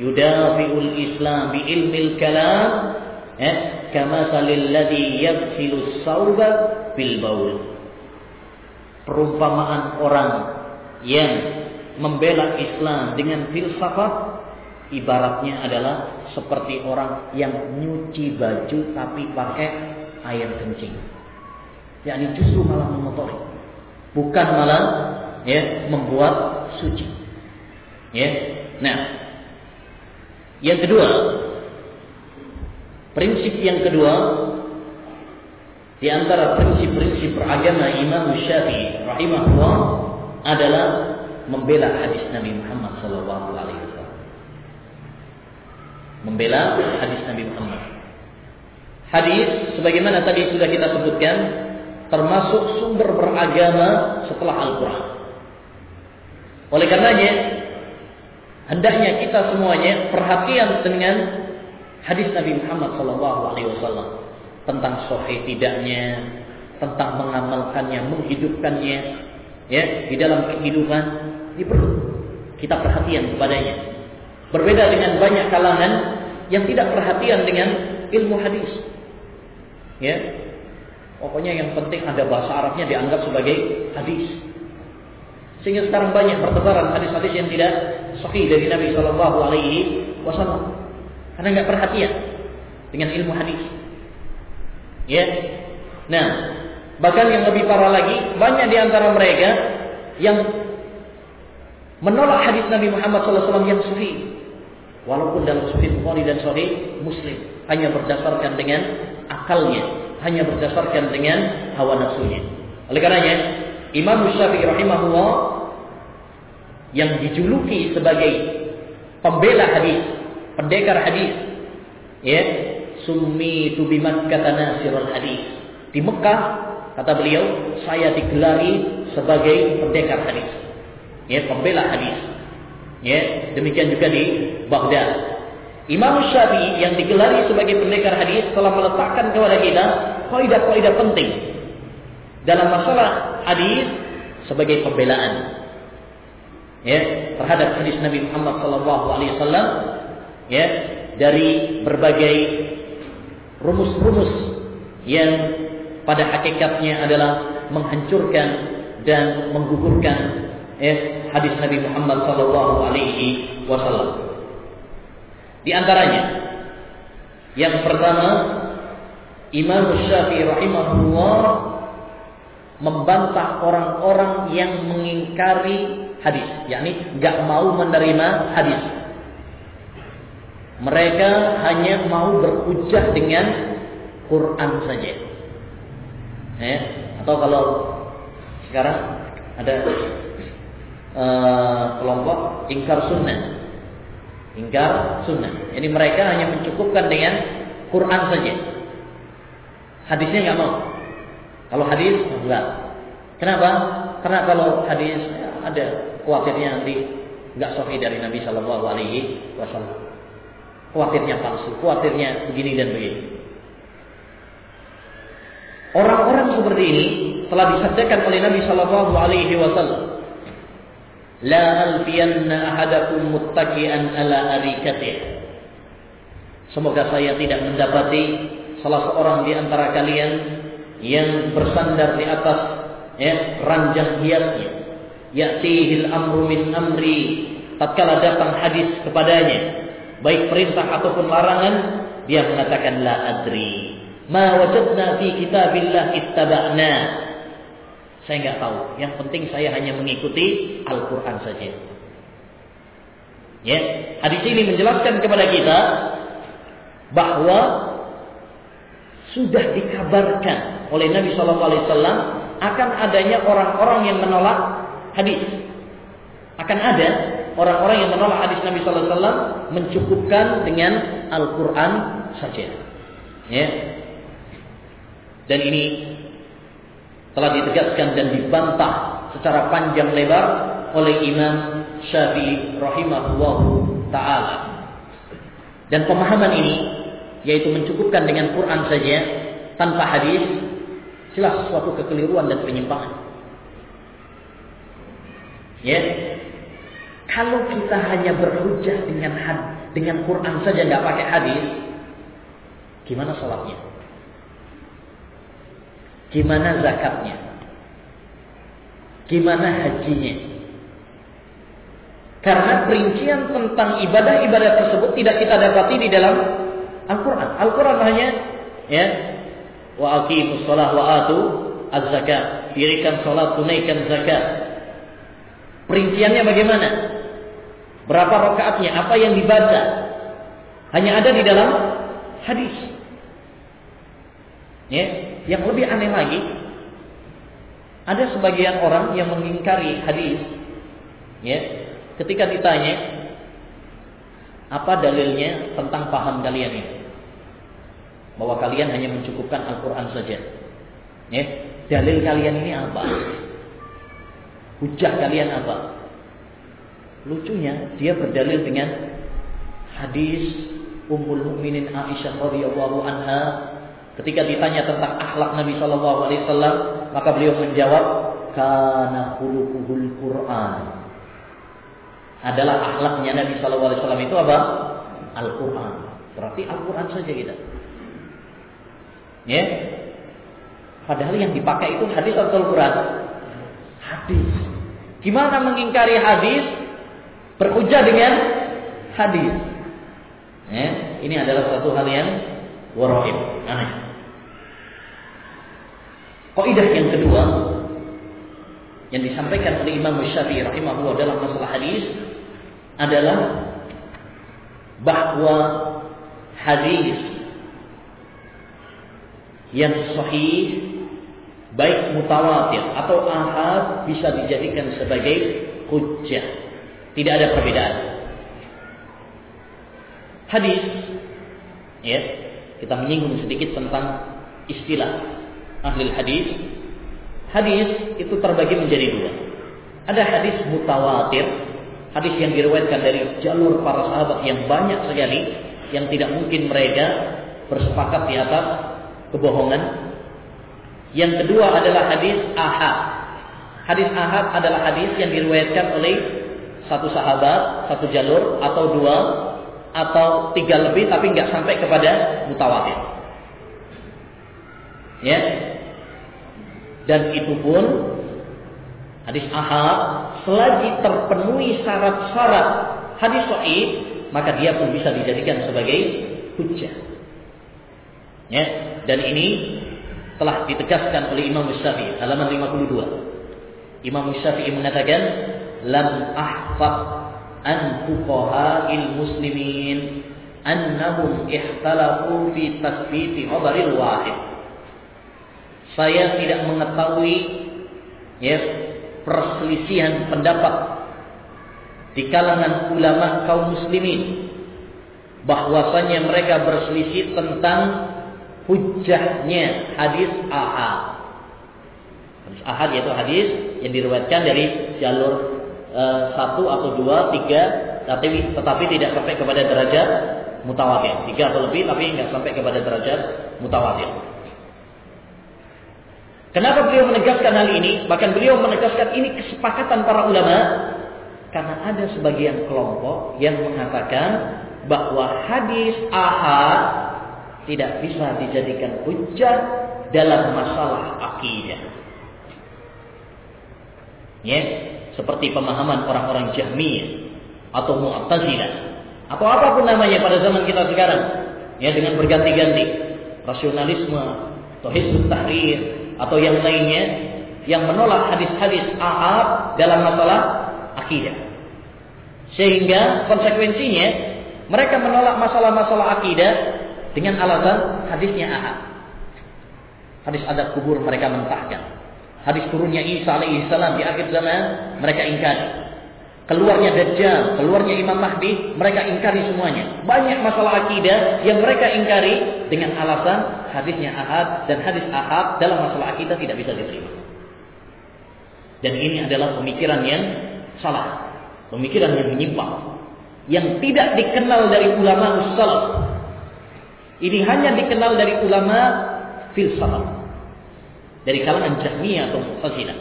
S1: yudafi'ul Islam bi ilmil kalam eh kama salil ladzi yaghsilu sauba bil baul perumpamaan orang yang membela Islam dengan filsafat ibaratnya adalah seperti orang yang nyuci baju tapi pakai air kencing. yakni justru malah mengotori. Bukan malah ya membuat suci. Ya. Nah, yang kedua, prinsip yang kedua di antara prinsip-prinsip beragama Imam Syafi'i rahimahullah adalah membela hadis Nabi Muhammad sallallahu alaihi wasallam. Membela hadis Nabi Muhammad. Hadis sebagaimana tadi sudah kita sebutkan termasuk sumber beragama setelah Al-Qur'an. Oleh karenanya hendaknya kita semuanya perhatian dengan hadis Nabi Muhammad sallallahu alaihi wasallam tentang sahih tidaknya, tentang mengamalkannya, menghidupkannya ya di dalam kehidupan ini perlu kita perhatian kepadanya. Berbeda dengan banyak kalangan yang tidak perhatian dengan ilmu hadis. Ya. Pokoknya yang penting ada bahasa Arabnya dianggap sebagai hadis. Sehingga sekarang banyak bertebaran hadis-hadis yang tidak sahih dari Nabi Shallallahu Alaihi Wasallam karena nggak perhatian dengan ilmu hadis. Ya, nah bahkan yang lebih parah lagi banyak di antara mereka yang menolak hadis Nabi Muhammad SAW yang sahih, walaupun dalam Sahih Bukhari dan Sahih Muslim hanya berdasarkan dengan akalnya, hanya berdasarkan dengan hawa nafsunya. Oleh karenanya Imam Syafi'i rahimahullah yang dijuluki sebagai pembela hadis, pendekar hadis, ya, summi tu bimakkah nasirul hadis. Di Mekah kata beliau, saya digelari sebagai pendekar hadis. Ya, pembela hadis. Ya, demikian juga di Baghdad. Imam Syafi'i yang digelari sebagai pendekar hadis telah meletakkan kepada kita kaidah-kaidah penting dalam masalah hadis sebagai pembelaan ya terhadap hadis Nabi Muhammad sallallahu alaihi wasallam ya dari berbagai rumus-rumus yang pada hakikatnya adalah menghancurkan dan menggugurkan ya, hadis Nabi Muhammad sallallahu alaihi wasallam. Di antaranya yang pertama Imam Syafi'i rahimahullah membantah orang-orang yang mengingkari hadis, yakni nggak mau menerima hadis. Mereka hanya mau berhujjah dengan Quran saja. Eh, atau kalau sekarang ada uh, kelompok ingkar sunnah, ingkar sunnah. Jadi mereka hanya mencukupkan dengan Quran saja. Hadisnya nggak mau. Kalau hadis enggak. Kenapa? Karena kalau hadis ada khawatirnya nanti enggak sahih dari Nabi Shallallahu Alaihi Wasallam. Khawatirnya palsu, khawatirnya begini dan begini. Orang-orang seperti ini telah disabdakan oleh Nabi Shallallahu Alaihi Wasallam. La alfiyanna ahadakum muttaki'an ala arikatih. Semoga saya tidak mendapati salah seorang di antara kalian yang bersandar di atas ya, ranjang hiasnya. Ya'tihil amru min amri tatkala datang hadis kepadanya baik perintah ataupun larangan, dia mengatakan la adri. Ma wajadna fi kitabillah ittaba'na. Saya nggak tahu. Yang penting saya hanya mengikuti Al-Quran saja. Ya, hadis ini menjelaskan kepada kita bahwa sudah dikabarkan oleh Nabi Shallallahu Alaihi Wasallam akan adanya orang-orang yang menolak hadis. Akan ada orang-orang yang menolak hadis Nabi Shallallahu Alaihi Wasallam mencukupkan dengan Al-Quran saja. Ya. Dan ini telah ditegaskan dan dibantah secara panjang lebar oleh Imam Syafi'i rahimahullah taala. Dan pemahaman ini yaitu mencukupkan dengan Quran saja tanpa hadis jelas suatu kekeliruan dan penyimpangan. Ya. Kalau kita hanya berhujah dengan had, dengan Quran saja nggak pakai hadis, gimana sholatnya? Gimana zakatnya? Gimana hajinya? Karena perincian tentang ibadah-ibadah tersebut tidak kita dapati di dalam Al-Quran. Al-Quran hanya ya wa aqimus shalah wa atu az-zakat. Dirikan salat, tunaikan zakat. Perinciannya bagaimana? Berapa rakaatnya? Apa yang dibaca? Hanya ada di dalam hadis. Ya, yang lebih aneh lagi, ada sebagian orang yang mengingkari hadis. Ya, ketika ditanya apa dalilnya tentang paham kalian ini? Bahwa kalian hanya mencukupkan Al-Quran saja. Ya, dalil kalian ini apa? Hujah kalian apa? Lucunya dia berdalil dengan hadis Ummul Mukminin Aisyah radhiyallahu anha ketika ditanya tentang akhlak Nabi sallallahu alaihi wasallam maka beliau menjawab kana khuluquhul Quran. Adalah akhlaknya Nabi sallallahu alaihi wasallam itu apa? Al-Qur'an. Berarti Al-Qur'an saja kita. Ya. Padahal yang dipakai itu hadis atau Al-Qur'an? Hadis. Gimana mengingkari hadis berhujah dengan hadis. Ya, ini adalah satu hal yang waraib, aneh. Kaidah yang kedua yang disampaikan oleh Imam Syafi'i rahimahullah dalam masalah hadis adalah bahwa hadis yang sahih baik mutawatir atau ahad bisa dijadikan sebagai hujjah tidak ada perbedaan. Hadis, ya, kita menyinggung sedikit tentang istilah ahli hadis. Hadis itu terbagi menjadi dua. Ada hadis mutawatir, hadis yang diriwayatkan dari jalur para sahabat yang banyak sekali, yang tidak mungkin mereka bersepakat di atas kebohongan. Yang kedua adalah hadis ahad. Hadis ahad adalah hadis yang diriwayatkan oleh satu sahabat, satu jalur, atau dua, atau tiga lebih, tapi nggak sampai kepada mutawatir. Ya, dan itu pun hadis ahad selagi terpenuhi syarat-syarat hadis sahih, maka dia pun bisa dijadikan sebagai hujjah. Ya, dan ini telah ditegaskan oleh Imam Syafi'i halaman 52. Imam Syafi'i mengatakan lam ahfad an fuqaha'il muslimin annahum ikhtalafu fi tasbiti khabaril wahid. Saya tidak mengetahui ya perselisihan pendapat di kalangan ulama kaum muslimin bahwasanya mereka berselisih tentang hujahnya hadis ahad. Hadis ahad yaitu hadis yang diriwayatkan dari jalur Eh, satu atau dua, tiga, tapi tetapi tidak sampai kepada derajat mutawatir. Tiga atau lebih, tapi nggak sampai kepada derajat mutawatir. Kenapa beliau menegaskan hal ini? Bahkan beliau menegaskan ini kesepakatan para ulama karena ada sebagian kelompok yang mengatakan bahwa hadis ahad tidak bisa dijadikan hujah dalam masalah akidah. Ya, seperti pemahaman orang-orang Jahmiyah atau Mu'tazilah atau apa pun namanya pada zaman kita sekarang ya dengan berganti-ganti. Rasionalisme atau hizbut tahrir atau yang lainnya yang menolak hadis-hadis ahad dalam masalah akidah. Sehingga konsekuensinya mereka menolak masalah-masalah akidah dengan alasan hadisnya ahad. Hadis adat kubur mereka mentahkan hadis turunnya Isa alaihissalam di akhir zaman mereka ingkari keluarnya Dajjal, keluarnya Imam Mahdi, mereka ingkari semuanya. Banyak masalah akidah yang mereka ingkari dengan alasan hadisnya ahad dan hadis ahad dalam masalah akidah tidak bisa diterima. Dan ini adalah pemikiran yang salah, pemikiran yang menyimpang, yang tidak dikenal dari ulama salaf. Ini hanya dikenal dari ulama filsafat. Dari kalangan Jahmiyah atau Mu'tazilah.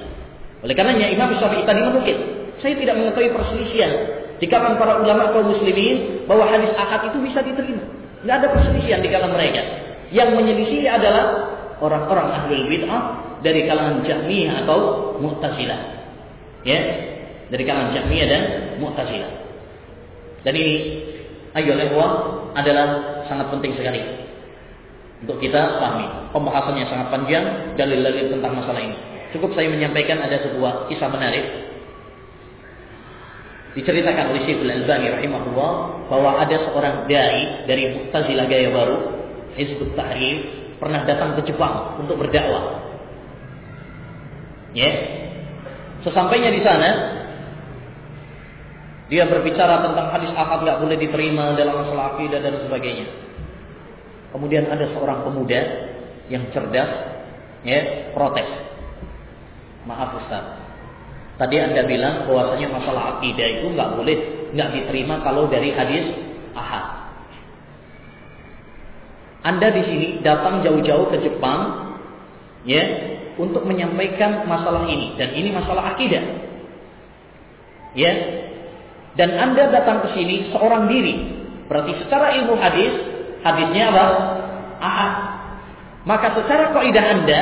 S1: Oleh karenanya Imam Syafi'i tadi menukil saya tidak mengetahui perselisihan di kalangan para ulama kaum muslimin bahwa hadis ahad itu bisa diterima. Tidak ada perselisihan di kalangan mereka. Yang menyelisih adalah orang-orang ahli bid'ah dari kalangan Jahmiyah atau Mu'tazilah. Ya, dari kalangan Jahmiyah dan Mu'tazilah. Dan ini ayo adalah sangat penting sekali untuk kita pahami. Pembahasannya sangat panjang dalil-dalil tentang masalah ini. Cukup saya menyampaikan ada sebuah kisah menarik Diceritakan oleh Syekh Al-Albani rahimahullah bahwa ada seorang dai dari Mu'tazilah gaya baru, Hizbut Tahrir, pernah datang ke Jepang untuk berdakwah. Ya. Sesampainya di sana, dia berbicara tentang hadis ahad nggak boleh diterima dalam masalah akidah dan sebagainya. Kemudian ada seorang pemuda yang cerdas, ya, protes. Maaf Ustaz, Tadi Anda bilang bahwasanya masalah akidah itu nggak boleh nggak diterima kalau dari hadis ahad. Anda di sini datang jauh-jauh ke Jepang ya untuk menyampaikan masalah ini dan ini masalah akidah. Ya. Dan Anda datang ke sini seorang diri. Berarti secara ilmu hadis, hadisnya apa? Ahad. Maka secara kaidah Anda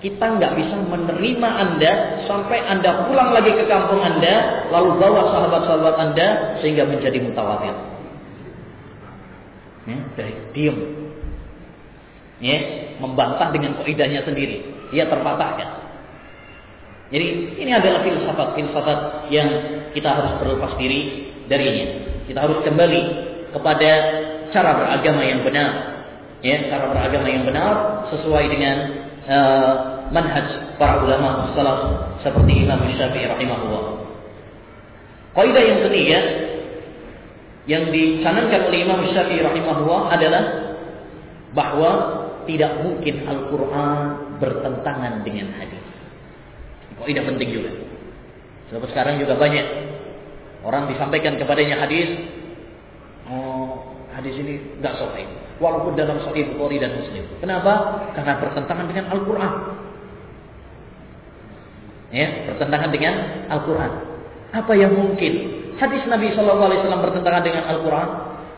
S1: kita nggak bisa menerima Anda sampai Anda pulang lagi ke kampung Anda, lalu bawa sahabat-sahabat Anda sehingga menjadi mutawatir. Ya, dari diam. Ya, membantah dengan kaidahnya sendiri. Dia terpatahkan. Jadi ini adalah filsafat-filsafat yang kita harus berlepas diri darinya. Kita harus kembali kepada cara beragama yang benar. Ya, cara beragama yang benar sesuai dengan uh, manhaj para ulama salaf seperti Imam Syafi'i rahimahullah. Kaidah yang ketiga yang dicanangkan oleh Imam Syafi'i rahimahullah adalah bahwa tidak mungkin Al-Quran bertentangan dengan hadis. Kaidah penting juga. Sebab sekarang juga banyak orang disampaikan kepadanya hadis, oh hadis ini nggak sahih walaupun dalam Sahih Bukhari dan Muslim. Kenapa? Karena bertentangan dengan Al-Qur'an. Ya, bertentangan dengan Al-Qur'an. Apa yang mungkin? Hadis Nabi sallallahu alaihi wasallam bertentangan dengan Al-Qur'an?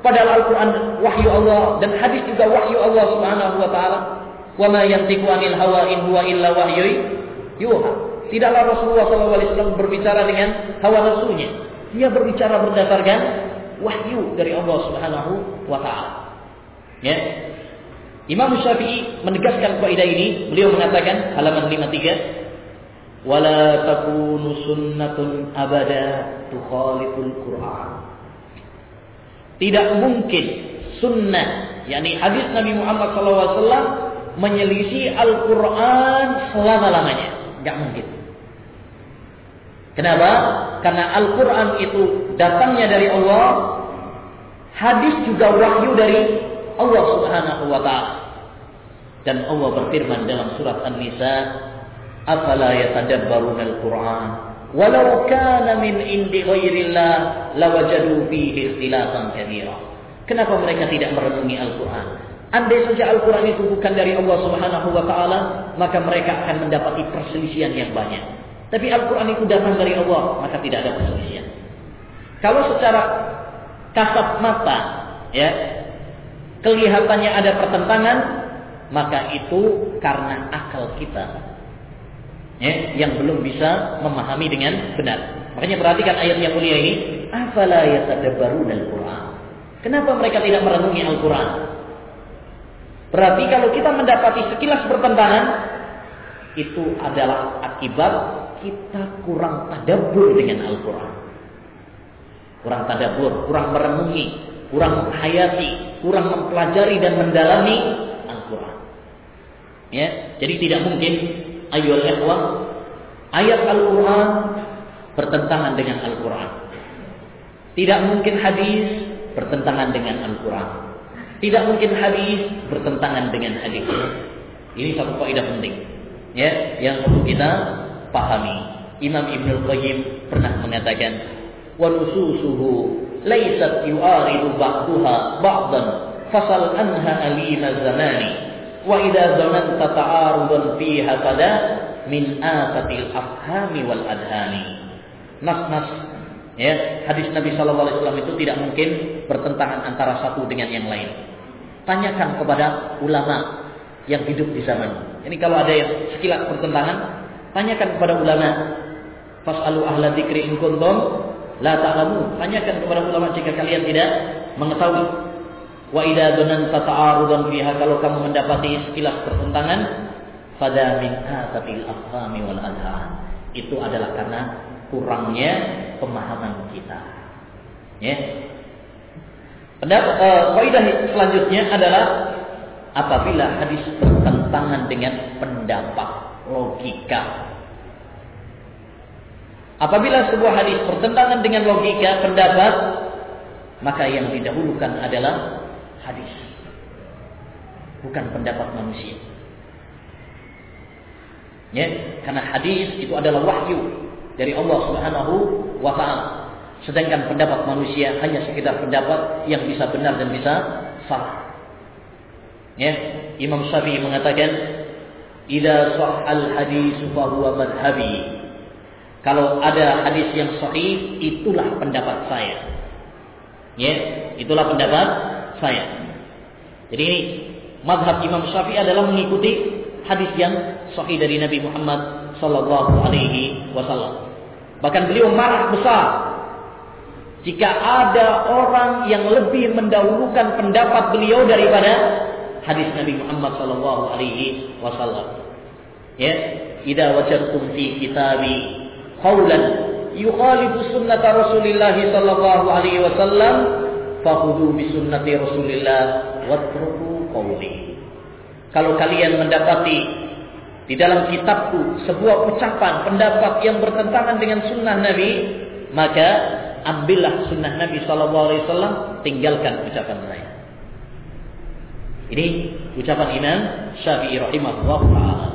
S1: Padahal Al-Qur'an wahyu Allah dan hadis juga wahyu Allah Subhanahu wa taala. Wa ma yantiqu 'anil hawa in huwa illa wahyu yuha. Tidaklah Rasulullah wasallam berbicara dengan hawa nafsunya. Dia berbicara berdasarkan wahyu dari Allah Subhanahu wa taala. Ya. Imam Syafi'i menegaskan kaidah ini, beliau mengatakan halaman 53, "Wala takunu sunnatun abada tukhaliful Qur'an." Tidak mungkin sunnah, yakni hadis Nabi Muhammad SAW menyelisih Al-Quran selama-lamanya. Tidak mungkin. Kenapa? Karena Al-Quran itu datangnya dari Allah, hadis juga wahyu dari Allah Subhanahu wa taala. Dan Allah berfirman dalam surat An-Nisa, "Afala yatadabbaruna al-Qur'an? Walau kana min indi ghairillah lawajadu fihi ikhtilafan katsira." Kenapa mereka tidak merenungi Al-Qur'an? Andai saja Al-Quran itu bukan dari Allah Subhanahu wa taala, maka mereka akan mendapati perselisihan yang banyak. Tapi Al-Quran itu datang dari Allah, maka tidak ada perselisihan. Kalau secara kasat mata, ya, kelihatannya ada pertentangan, maka itu karena akal kita ya, yang belum bisa memahami dengan benar. Makanya perhatikan ayat yang mulia ini, afala yatadabbaruna al-Qur'an? Kenapa mereka tidak merenungi Al-Qur'an? Berarti kalau kita mendapati sekilas bertentangan, itu adalah akibat kita kurang tadabbur dengan Al-Quran. Kurang tadabbur, kurang merenungi, kurang hayati, kurang mempelajari dan mendalami Al-Quran. Ya, jadi tidak mungkin ayol ikhwah ayat Al-Quran bertentangan dengan Al-Quran. Tidak mungkin hadis bertentangan dengan Al-Quran. Tidak mungkin hadis bertentangan dengan hadis. Ini satu kaidah penting. Ya, yang perlu kita pahami. Imam Ibnu Qayyim pernah mengatakan, "Wa nususuhu laysat yu'aridu ba'daha ba'dan fasal anha alina zamani wa idza zananta ta'arudan fiha fada min afatil afhami wal adhani." Nas-nas ya, hadis Nabi sallallahu alaihi wasallam itu tidak mungkin bertentangan antara satu dengan yang lain. Tanyakan kepada ulama yang hidup di zaman. Ini kalau ada yang sekilas bertentangan, Tanyakan kepada ulama. Fas'alu ahla dzikri in kuntum la ta'lamu. Tanyakan kepada ulama jika kalian tidak mengetahui. Wa idza dhananta ta'arudan fiha kalau kamu mendapati sekilas pertentangan pada min atatil afhami wal adhan. Itu adalah karena kurangnya pemahaman kita. Ya. Pendapat uh, kaidah selanjutnya adalah apabila hadis bertentangan dengan pendapat logika. Apabila sebuah hadis bertentangan dengan logika pendapat, maka yang didahulukan adalah hadis. Bukan pendapat manusia. Ya, karena hadis itu adalah wahyu dari Allah Subhanahu wa taala. Sedangkan pendapat manusia hanya sekedar pendapat yang bisa benar dan bisa salah. Ya, Imam Syafi'i mengatakan Ida sahal hadis fahuwa madhabi. Kalau ada hadis yang sahih, itulah pendapat saya. Ya, itulah pendapat saya. Jadi ini madhab Imam Syafi'i adalah mengikuti hadis yang sahih dari Nabi Muhammad sallallahu alaihi wasallam. Bahkan beliau marah besar jika ada orang yang lebih mendahulukan pendapat beliau daripada hadis Nabi Muhammad sallallahu alaihi wasallam. Ya, idza wajadtum fi kitabi qawlan yukhalifu sunnata Rasulillah sallallahu alaihi wasallam fakhudhu bi sunnati Rasulillah watruku qawli. Kalau kalian mendapati di dalam kitabku sebuah ucapan pendapat yang bertentangan dengan sunnah Nabi, maka ambillah sunnah Nabi Sallallahu Alaihi Wasallam, tinggalkan ucapan saya. Ini ucapan Imam Syafi'i rahimahullah.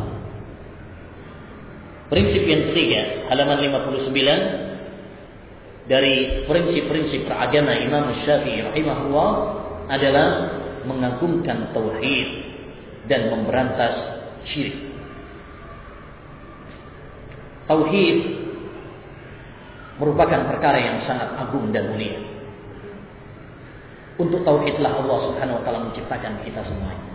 S1: Prinsip yang ketiga, halaman 59 dari prinsip-prinsip beragama Imam Syafi'i rahimahullah adalah mengagungkan tauhid dan memberantas syirik. Tauhid merupakan perkara yang sangat agung dan mulia. Untuk tauhidlah Allah Subhanahu wa taala menciptakan kita semuanya.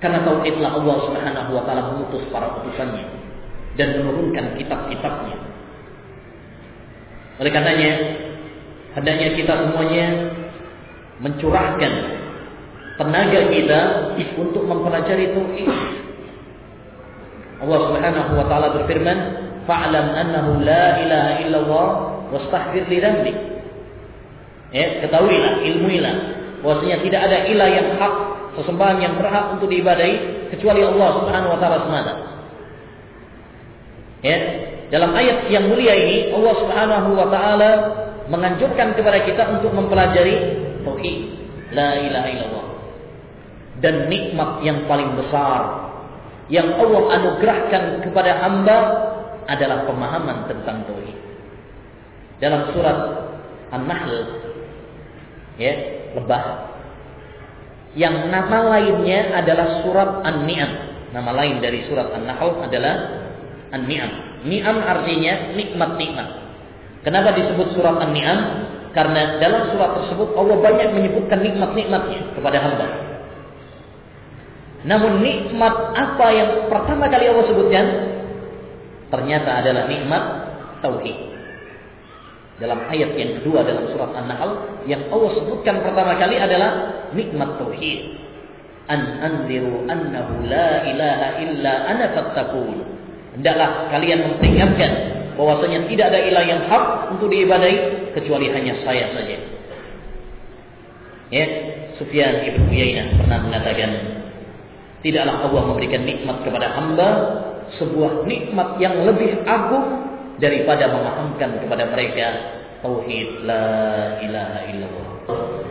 S1: Karena tauhidlah Allah Subhanahu wa taala mengutus para utusannya dan menurunkan kitab-kitabnya. Oleh karenanya, hendaknya kita semuanya mencurahkan tenaga kita untuk mempelajari tauhid. Allah Subhanahu wa taala berfirman, "Fa'lam annahu la ilaha illallah wastaghfir li dzambik." Ya, ketahuilah, ilmuilah bahwasanya tidak ada ilah yang hak, sesembahan yang berhak untuk diibadahi kecuali Allah Subhanahu wa taala semata. Ya, dalam ayat yang mulia ini Allah Subhanahu wa taala menganjurkan kepada kita untuk mempelajari tauhid, la ilaha illallah. Dan nikmat yang paling besar yang Allah anugerahkan kepada hamba adalah pemahaman tentang tauhid. Dalam surat An-Nahl ya, lebah. Yang nama lainnya adalah surat An-Ni'am. Nama lain dari surat An-Nahl adalah An-Ni'am. Ni'am artinya nikmat-nikmat. Kenapa disebut surat An-Ni'am? Karena dalam surat tersebut Allah banyak menyebutkan nikmat-nikmatnya kepada hamba. Namun nikmat apa yang pertama kali Allah sebutkan? Ternyata adalah nikmat tauhid. Dalam ayat yang kedua dalam surat An-Nahl yang Allah sebutkan pertama kali adalah nikmat tauhid. An anziru annahu la ilaha illa ana fattaqun. Hendaklah kalian memperingatkan bahwasanya tidak ada ilah yang hak untuk diibadahi kecuali hanya saya saja. Ya, Sufyan ibn Uyainah pernah mengatakan, tidaklah Allah memberikan nikmat kepada hamba sebuah nikmat yang lebih agung daripada memahamkan kepada mereka tauhid la ilaha illallah.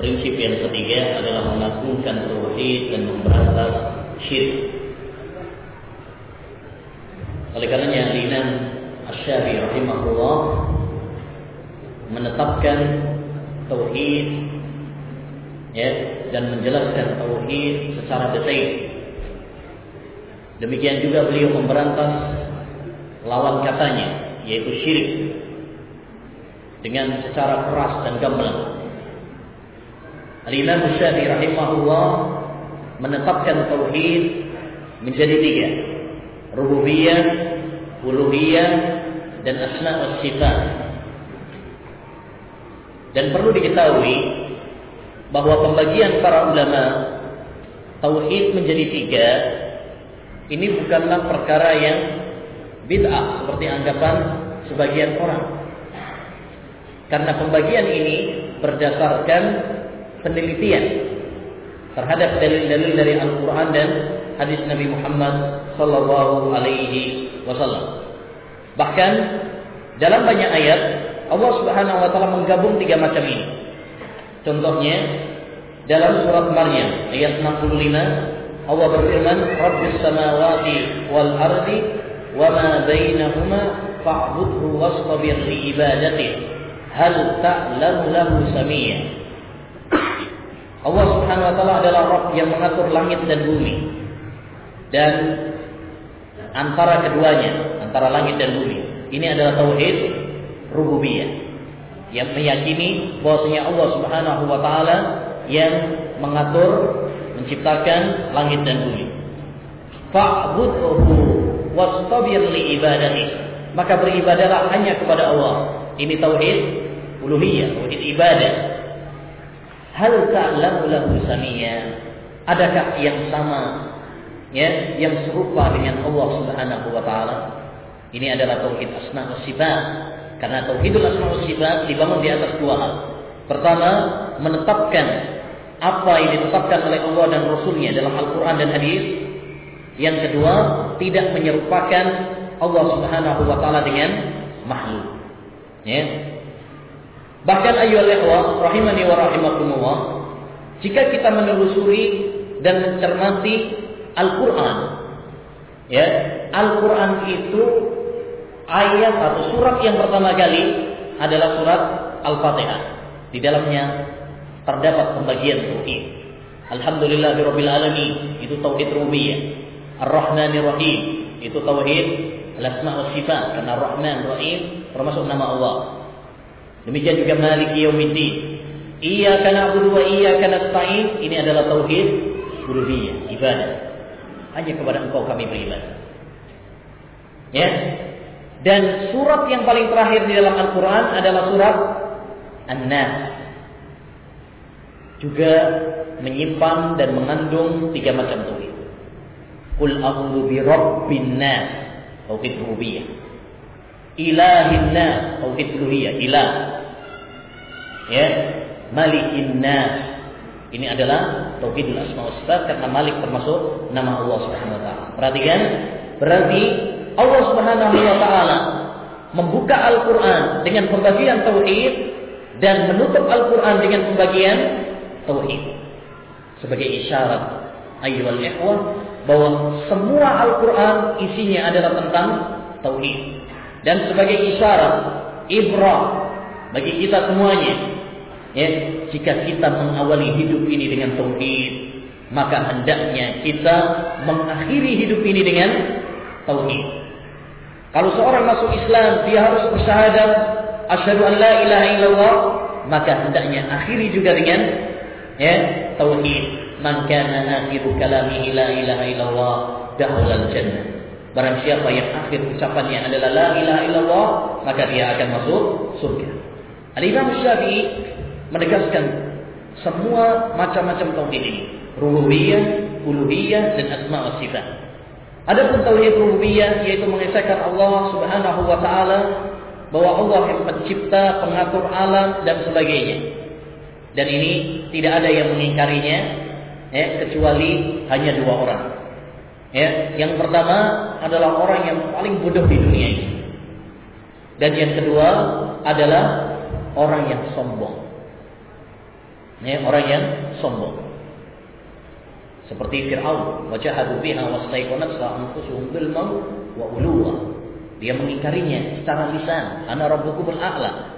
S1: Prinsip yang ketiga adalah mengagungkan tauhid dan memberantas syirik. Oleh karenanya Imam Asy-Syafi'i rahimahullah menetapkan tauhid ya dan menjelaskan tauhid secara detail. Demikian juga beliau memberantas lawan katanya yaitu syirik dengan secara keras dan gamblang. Al-Imam Syafi'i rahimahullah menetapkan tauhid menjadi tiga. Rububiyah, uluhiyah, dan asma wa sifat. Dan perlu diketahui bahwa pembagian para ulama tauhid menjadi tiga ini bukanlah perkara yang bid'ah seperti anggapan sebagian orang. Karena pembagian ini berdasarkan penelitian terhadap dalil-dalil dari Al-Quran dan hadis Nabi Muhammad Sallallahu Alaihi Wasallam. Bahkan dalam banyak ayat Allah Subhanahu Wa Taala menggabung tiga macam ini. Contohnya dalam surat Maryam ayat 65 Allah berfirman Rabbis samawati wal ardi وما بينهما فاعبده واصطبر لعبادته هل تعلم له سميا Allah Subhanahu wa taala adalah Rabb yang mengatur langit dan bumi. Dan antara keduanya, antara langit dan bumi, ini adalah tauhid rububiyah. Yang meyakini bahwasanya Allah Subhanahu wa taala yang mengatur, menciptakan langit dan bumi. Fa'budhu wastabir li ibadati. Maka beribadalah hanya kepada Allah. Ini tauhid uluhiyah, tauhid ibadah. Hal ta'lamu lahu samia? Adakah yang sama ya, yang serupa dengan Allah Subhanahu wa taala? Ini adalah tauhid asma wa sifat. Karena tauhidul asma wa sifat dibangun di atas dua hal. Pertama, menetapkan apa yang ditetapkan oleh Allah dan Rasulnya dalam Al-Quran dan Hadis yang kedua, tidak menyerupakan Allah Subhanahu wa taala dengan makhluk. Ya. Bahkan ayyuhal ikhwah rahimani wa rahimakumullah, jika kita menelusuri dan mencermati Al-Qur'an, ya, Al-Qur'an itu ayat atau surat yang pertama kali adalah surat Al-Fatihah. Di dalamnya terdapat pembagian tauhid. Alhamdulillahirabbil alamin, itu tauhid rububiyah. Ar-Rahmanir Rahim itu tauhid al-asma wa sifat karena Rahman Rahim termasuk nama Allah. Demikian juga Maliki Yaumiddin. Iyyaka na'budu wa iyyaka nasta'in ini adalah tauhid uluhiyah, ibadah. Hanya kepada Engkau kami beribadah. Ya. Dan surat yang paling terakhir di dalam Al-Qur'an adalah surat An-Nas. Juga menyimpan dan mengandung tiga macam tauhid. Qul a'udzu bi rabbin nas. Tauhid rububiyah. Ilahin nas, tauhid uluhiyah, ilah. Ya, malikin nas. Ini adalah tauhidul asma wa sifat karena Malik termasuk nama Allah Subhanahu wa taala. Perhatikan, berarti Allah Subhanahu wa taala membuka Al-Qur'an dengan pembagian tauhid dan menutup Al-Qur'an dengan pembagian tauhid. Sebagai isyarat ayyuhal ikhwah bahwa semua Al-Quran isinya adalah tentang tauhid. Dan sebagai isyarat ibrah bagi kita semuanya ya jika kita mengawali hidup ini dengan tauhid maka hendaknya kita mengakhiri hidup ini dengan tauhid. Kalau seorang masuk Islam dia harus bersyahadat asyhadu an la ilaha illallah maka hendaknya akhiri juga dengan ya tauhid man kana akhiru kalamihi la ilaha illallah dakhulal jannah. Barang siapa yang akhir ucapannya adalah la ilaha illallah, maka dia akan masuk surga. Al-Imam Syafi'i menegaskan semua macam-macam tauhid ini. Rububiyah, uluhiyah, dan asma wa sifat. Adapun tauhid rububiyah yaitu mengesahkan Allah Subhanahu wa taala bahwa Allah yang pencipta, pengatur alam dan sebagainya. Dan ini tidak ada yang mengingkarinya ya, kecuali hanya dua orang. Ya, yang pertama adalah orang yang paling bodoh di dunia ini. Dan yang kedua adalah orang yang sombong. Ya, orang yang sombong. Seperti Fir'aun, wajahadu biha wastaiqanat sa'anfusuhum bil maut wa uluwa. Dia mengingkarinya secara lisan, ana rabbukumul a'la.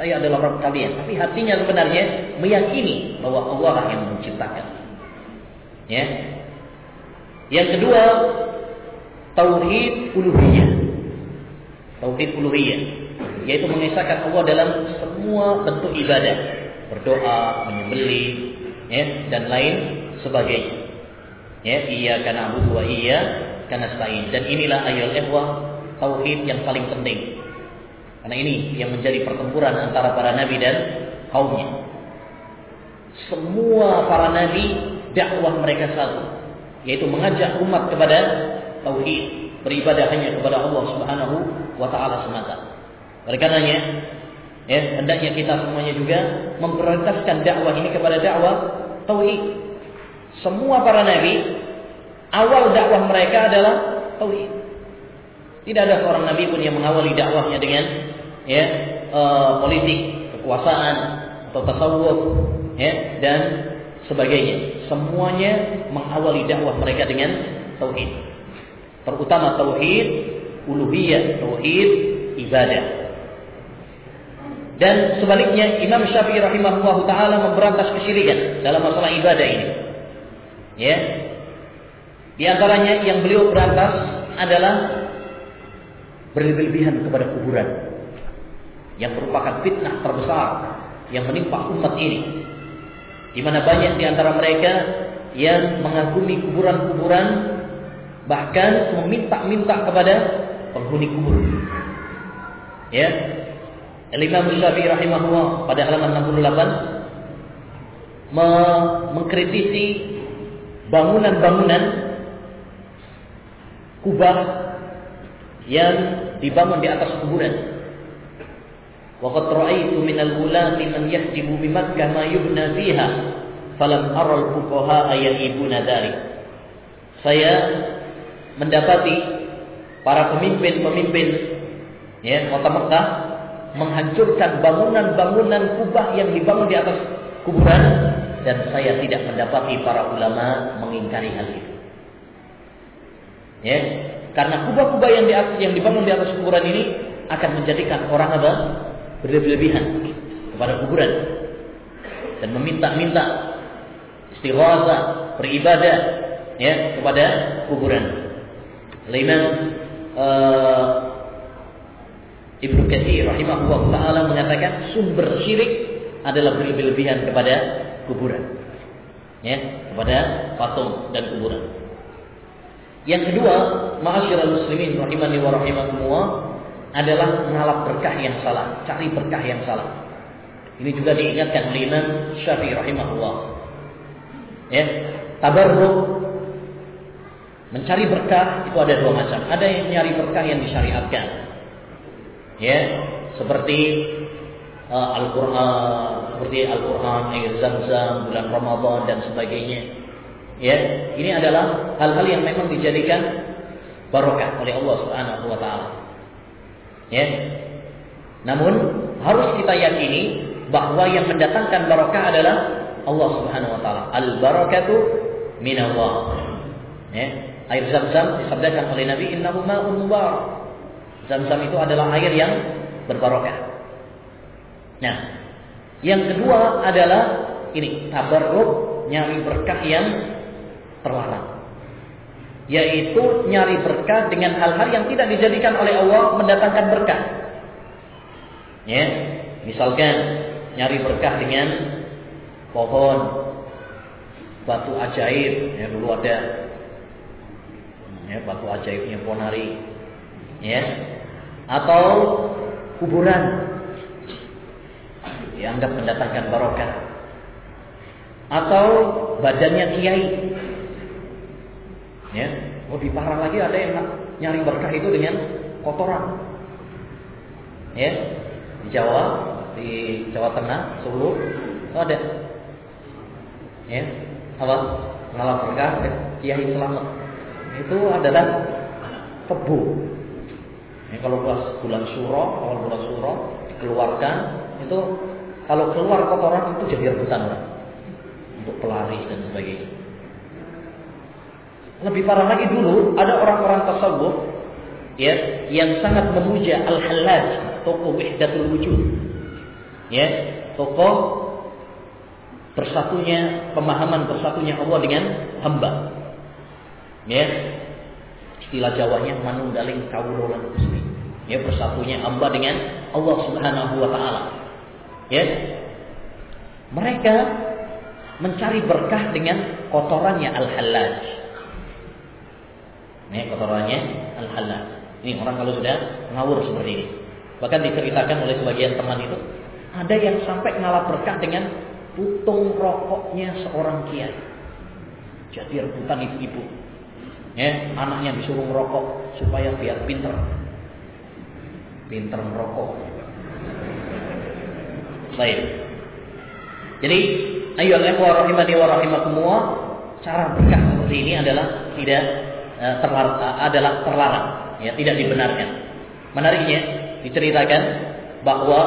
S1: Saya adalah Rabb kalian, tapi hatinya sebenarnya meyakini bahwa Allah yang menciptakan. Ya. Yang kedua, tauhid uluhiyah. Tauhid uluhiyah yaitu mengesahkan Allah dalam semua bentuk ibadah, berdoa, menyembelih, ya, dan lain sebagainya. Ya, iya karena Abu wa iya karena stain. Dan inilah ayat ikhwah tauhid yang paling penting. Karena ini yang menjadi pertempuran antara para nabi dan kaumnya. Semua para nabi dakwah mereka satu, yaitu mengajak umat kepada tauhid, beribadah hanya kepada Allah Subhanahu wa taala semata. Oleh karenanya, ya, hendaknya kita semuanya juga memprioritaskan dakwah ini kepada dakwah tauhid. Semua para nabi awal dakwah mereka adalah tauhid. Tidak ada seorang nabi pun yang mengawali dakwahnya dengan ya uh, politik, kekuasaan atau tasawuf ya dan sebagainya. Semuanya mengawali dakwah mereka dengan tauhid. Terutama tauhid uluhiyah, tauhid ibadah. Dan sebaliknya Imam Syafi'i rahimahullah taala memberantas kesyirikan dalam masalah ibadah ini. Ya. Di antaranya yang beliau berantas adalah berlebihan kepada kuburan yang merupakan fitnah terbesar yang menimpa umat ini. Di mana banyak di antara mereka yang mengagumi kuburan-kuburan bahkan meminta-minta kepada penghuni kubur. Ya. Imam Syafi'i rahimahullah pada halaman 68 mengkritisi bangunan-bangunan kubah yang dibangun di atas kuburan. Ra'aitu min al-ulati man yahdibu bi Makkah ma yubna fiha falam ara al-fuqaha ayibuna dzalik. Saya mendapati para pemimpin-pemimpin ya kota Mekah menghancurkan bangunan-bangunan kubah yang dibangun di atas kuburan dan saya tidak mendapati para ulama mengingkari hal itu. Ya, karena kubah-kubah yang di atas, yang dibangun di atas kuburan ini akan menjadikan orang apa? Berlebihan kepada kuburan dan meminta-minta istighatsah, beribadah ya kepada kuburan. Imam uh, Ibnu Katsir rahimahullah taala mengatakan sumber syirik adalah berlebihan kepada kuburan. Ya, kepada patung dan kuburan. Yang kedua, ma'asyiral muslimin rahimani wa rahimakumullah adalah mengalap berkah yang salah, cari berkah yang salah. Ini juga diingatkan oleh Imam Syafi'i rahimahullah. Ya, tabarruk mencari berkah itu ada dua macam. Ada yang mencari berkah yang disyariatkan. Ya, seperti uh, Al-Qur'an, seperti Al-Qur'an, air Zam-Zam, bulan Ramadan dan sebagainya. Ya, ini adalah hal-hal yang memang dijadikan barokah oleh Allah Subhanahu wa taala. Ya. Namun harus kita yakini bahwa yang mendatangkan barokah adalah Allah Subhanahu wa taala. Al barakatu minallah. Ya. Air Zam-Zam disabdakan oleh Nabi innahu ma'un mubarak. Zam-Zam itu adalah air yang berbarokah. Nah, yang kedua adalah ini tabarruk nyari berkah yang terlarang. Yaitu nyari berkah dengan hal-hal yang tidak dijadikan oleh Allah mendatangkan berkah. Ya, misalkan nyari berkah dengan pohon batu ajaib yang dulu ada ya batu ajaibnya Ponari ya atau kuburan dianggap mendatangkan barokah. Atau badannya kiai. Ya, lebih parah lagi ada yang nyari berkah itu dengan kotoran. Ya, di Jawa, di Jawa Tengah, Solo, itu ada. Ya, apa? Ngalah berkah, ya, Kiai Selamat. Itu adalah kebu. Ya, kalau pas bulan Suro, awal bulan Suro dikeluarkan itu kalau keluar kotoran itu jadi rebutan untuk pelari dan sebagainya. Lebih parah lagi dulu ada orang-orang tasawuf ya yang sangat memuja Al-Hallaj, tokoh Wahdatul Wujud. Ya, tokoh bersatunya pemahaman bersatunya Allah dengan hamba. Ya. Istilah Jawanya manunggaling kawula lan Gusti. Ya, bersatunya hamba dengan Allah Subhanahu wa taala. Ya. Mereka mencari berkah dengan kotorannya al-hallaj. Ini kotorannya al-halal. Ini orang kalau sudah ngawur seperti ini. Bahkan diceritakan oleh sebagian teman itu, ada yang sampai ngalah berkah dengan putung rokoknya seorang kiai. Jadi rebutan ibu-ibu. Ya, anaknya disuruh merokok supaya biar pinter. Pinter merokok. Baik. Jadi, ayo rahimani wa rahimakumullah, cara berkah seperti ini adalah tidak terlar, eh, adalah terlarang, ya tidak dibenarkan. Menariknya diceritakan bahwa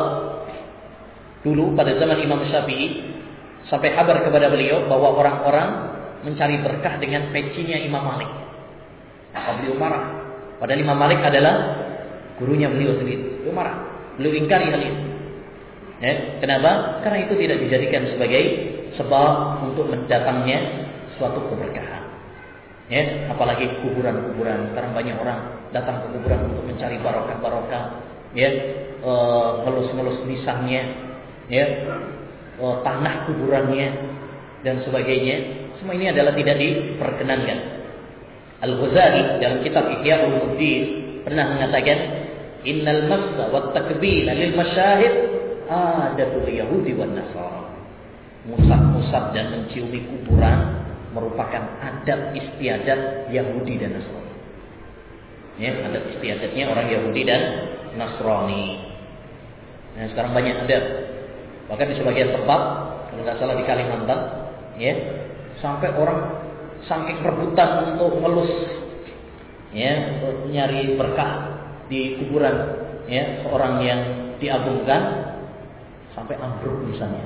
S1: dulu pada zaman Imam Syafi'i sampai kabar kepada beliau bahwa orang-orang mencari berkah dengan pecinya Imam Malik. Maka beliau marah. Padahal Imam Malik adalah gurunya beliau sendiri. Beliau marah. Beliau ingkari hal itu. Ya, kenapa? Karena itu tidak dijadikan sebagai sebab untuk mendatangnya suatu keberkahan. Ya, apalagi kuburan-kuburan. Sekarang banyak orang datang ke kuburan untuk mencari barokah-barokah, ya, ngelus-ngelus nisannya, ya, tanah kuburannya dan sebagainya. Semua ini adalah tidak diperkenankan. Al-Ghazali dalam kitab Ihya Ulumuddin pernah mengatakan, "Innal masa wa takbil lil masyahid adatul Yahudi wan Nasara." Musab-musab dan menciumi kuburan merupakan adat istiadat Yahudi dan Nasrani. Ya, adat istiadatnya orang Yahudi dan Nasrani. Nah, sekarang banyak ada. Bahkan di sebagian tempat, kalau nggak salah di Kalimantan, ya, sampai orang saking rebutan untuk ngelus, ya, untuk nyari berkah di kuburan, ya, seorang yang diagungkan sampai ambruk misalnya.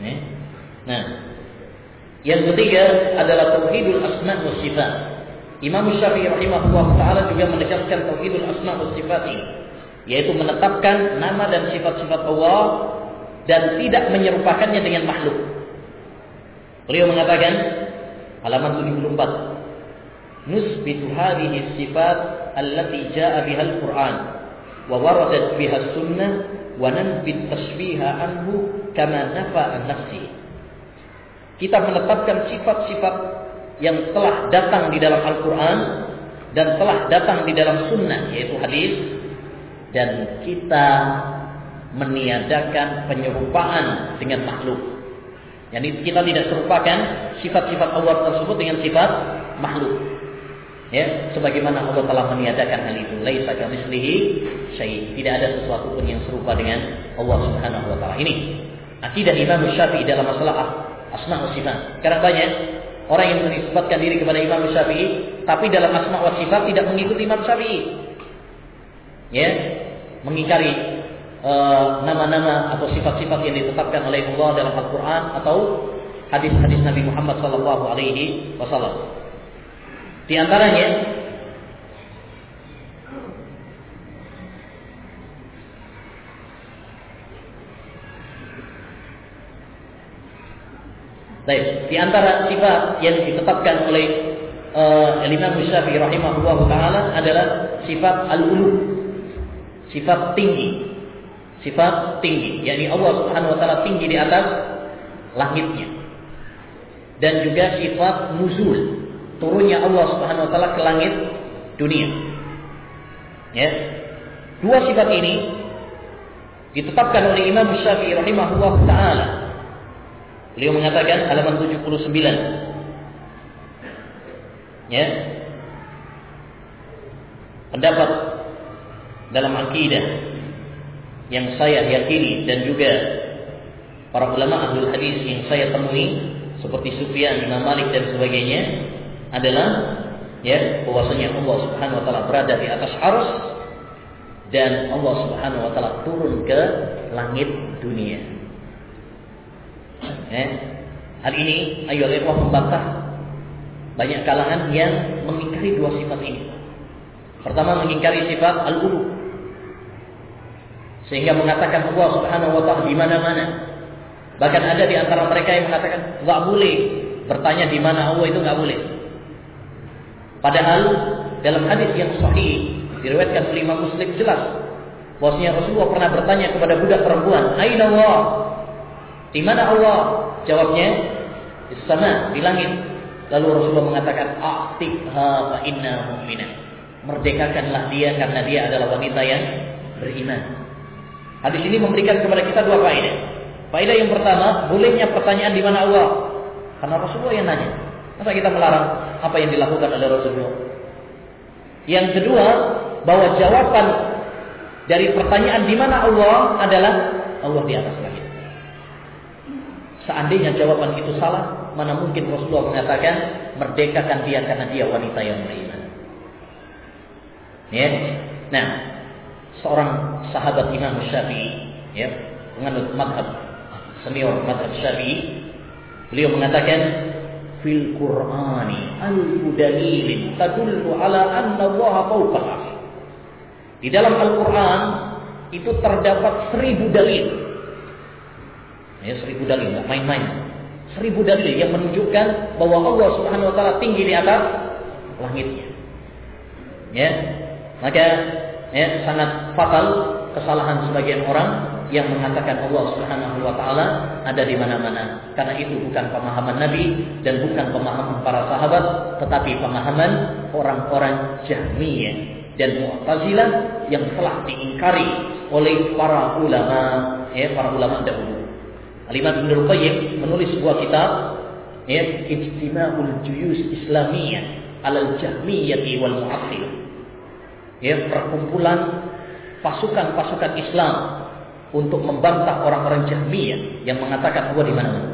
S1: Ya. Nah, yang ketiga adalah tauhidul asma wa sifat. Imam Syafi'i rahimahullah taala juga menegaskan tauhidul asma wa sifat ini, yaitu menetapkan nama dan sifat-sifat Allah dan tidak menyerupakannya dengan makhluk. Beliau mengatakan halaman 74 Nusbitu hadhihi sifat allati jaa biha al-Qur'an wa waradat biha sunnah wa nanbit tashbiha anhu kama nafa an nafsihi kita menetapkan sifat-sifat yang telah datang di dalam Al-Quran dan telah datang di dalam Sunnah yaitu hadis dan kita meniadakan penyerupaan dengan makhluk. Jadi kita tidak serupakan sifat-sifat Allah tersebut dengan sifat makhluk. Ya, sebagaimana Allah telah meniadakan hal itu. Laisa kamitslihi. Tidak ada sesuatu pun yang serupa dengan Allah Subhanahu wa taala. Ini akidah Imam Syafi'i dalam masalah asma wa sifat. Karena banyak orang yang menisbatkan diri kepada Imam Syafi'i, tapi dalam asma wa sifat tidak mengikuti Imam Syafi'i. Ya, mengingkari eh, nama-nama uh, atau sifat-sifat yang ditetapkan oleh Allah dalam Al-Quran atau hadis-hadis Nabi Muhammad Sallallahu Alaihi Wasallam. Di antaranya Baik, di antara sifat yang ditetapkan oleh uh, Imam Syafi'i rahimahullah taala adalah sifat al-ulu. Sifat tinggi. Sifat tinggi, yakni Allah Subhanahu wa taala tinggi di atas langitnya. Dan juga sifat nuzul, turunnya Allah Subhanahu wa taala ke langit dunia. Ya. Dua sifat ini ditetapkan oleh Imam Syafi'i rahimahullah taala. Beliau mengatakan halaman 79. Ya. Pendapat dalam akidah yang saya yakini dan juga para ulama ahli hadis yang saya temui seperti Sufyan, Imam Malik dan sebagainya adalah ya bahwasanya Allah Subhanahu wa taala berada di atas arus dan Allah Subhanahu wa taala turun ke langit dunia. Ya. Hal ini ayo ikhwah membantah banyak kalangan yang mengingkari dua sifat ini. Pertama mengingkari sifat al-ulu. Sehingga mengatakan Allah Subhanahu wa taala di mana-mana. Bahkan ada di antara mereka yang mengatakan enggak boleh bertanya di mana Allah itu enggak boleh. Padahal dalam hadis yang sahih diriwayatkan oleh Imam Muslim jelas bahwasanya Rasulullah pernah bertanya kepada budak perempuan, "Aina Allah?" Di mana Allah? Jawabnya, di sana, di langit. Lalu Rasulullah mengatakan, "A'tiqha fa inna mu'minah." Merdekakanlah dia karena dia adalah wanita yang beriman. Hadis ini memberikan kepada kita dua faedah. Faedah yang pertama, bolehnya pertanyaan di mana Allah? Karena Rasulullah yang nanya. Masa kita melarang apa yang dilakukan oleh Rasulullah? Yang kedua, bahwa jawaban dari pertanyaan di mana Allah adalah Allah di atas. Seandainya jawaban itu salah, mana mungkin Rasulullah mengatakan merdekakan dia karena dia wanita yang beriman. Ya. Nah, seorang sahabat Imam Syafi'i, ya, menganut madhab senior madhab Syafi'i, beliau mengatakan fil Qur'ani alfu dalilin tadullu ala anna Allah fawqa Di dalam Al-Qur'an itu terdapat seribu dalil Ya, seribu dalil, nggak main-main. Seribu dalil yang menunjukkan bahwa Allah Subhanahu wa taala tinggi di atas langitnya. Ya. Maka ya sangat fatal kesalahan sebagian orang yang mengatakan Allah Subhanahu wa taala ada di mana-mana. Karena itu bukan pemahaman Nabi dan bukan pemahaman para sahabat, tetapi pemahaman orang-orang Jahmiyah dan Mu'tazilah yang telah diingkari oleh para ulama ya para ulama dahulu. Al-Imam Ibnu Qayyim menulis sebuah kitab ya Ijtima'ul Juyus Islamiyah alal Jahmiyati wal Mu'attilah. Ya, perkumpulan pasukan-pasukan Islam untuk membantah orang-orang Jahmiyah yang mengatakan Allah di mana-mana.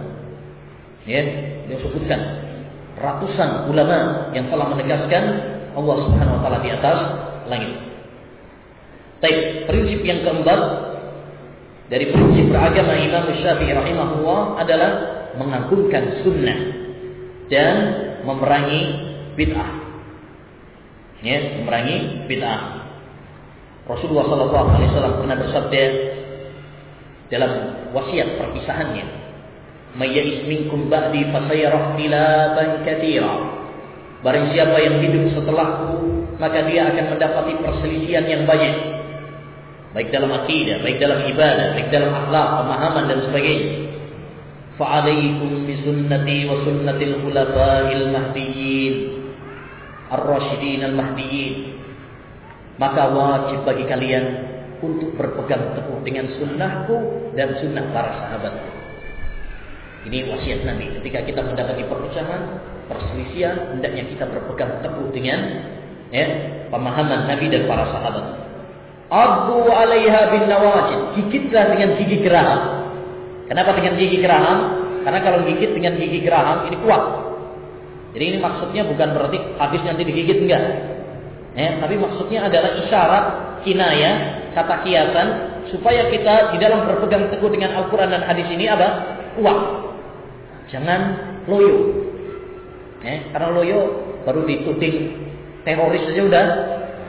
S1: Ya, dia sebutkan ratusan ulama yang telah menegaskan Allah Subhanahu wa taala di atas langit. Baik, prinsip yang keempat dari prinsip beragama Imam Syafi'i rahimahullah adalah mengagungkan sunnah dan memerangi bid'ah. Ya, memerangi bid'ah. Rasulullah sallallahu alaihi wasallam pernah bersabda dalam wasiat perpisahannya, "May ya'is minkum ba'di fasayara ikhtilafan katsira." Barang siapa yang hidup setelahku, maka dia akan mendapati perselisihan yang banyak baik dalam akidah, baik dalam ibadah, baik dalam akhlak, pemahaman dan sebagainya. Fa'alaikum bisunnati wa sunnatil khulafa'il mahdiyyin ar-rasyidin al-mahdiyyin. Maka wajib bagi kalian untuk berpegang teguh dengan sunnahku dan sunnah para sahabatku. Ini wasiat Nabi. Ketika kita mendapati perpecahan, perselisihan, hendaknya kita berpegang teguh dengan ya, pemahaman Nabi dan para sahabat. Addu alaiha bin nawajid. Gigitlah dengan gigi geraham. Kenapa dengan gigi geraham? Karena kalau gigit dengan gigi geraham ini kuat. Jadi ini maksudnya bukan berarti habis nanti digigit enggak. Ya, tapi maksudnya adalah isyarat kinaya, kata kiasan supaya kita di dalam berpegang teguh dengan Al-Qur'an dan hadis ini apa? Kuat. Jangan loyo. Ya, karena loyo baru dituding teroris saja udah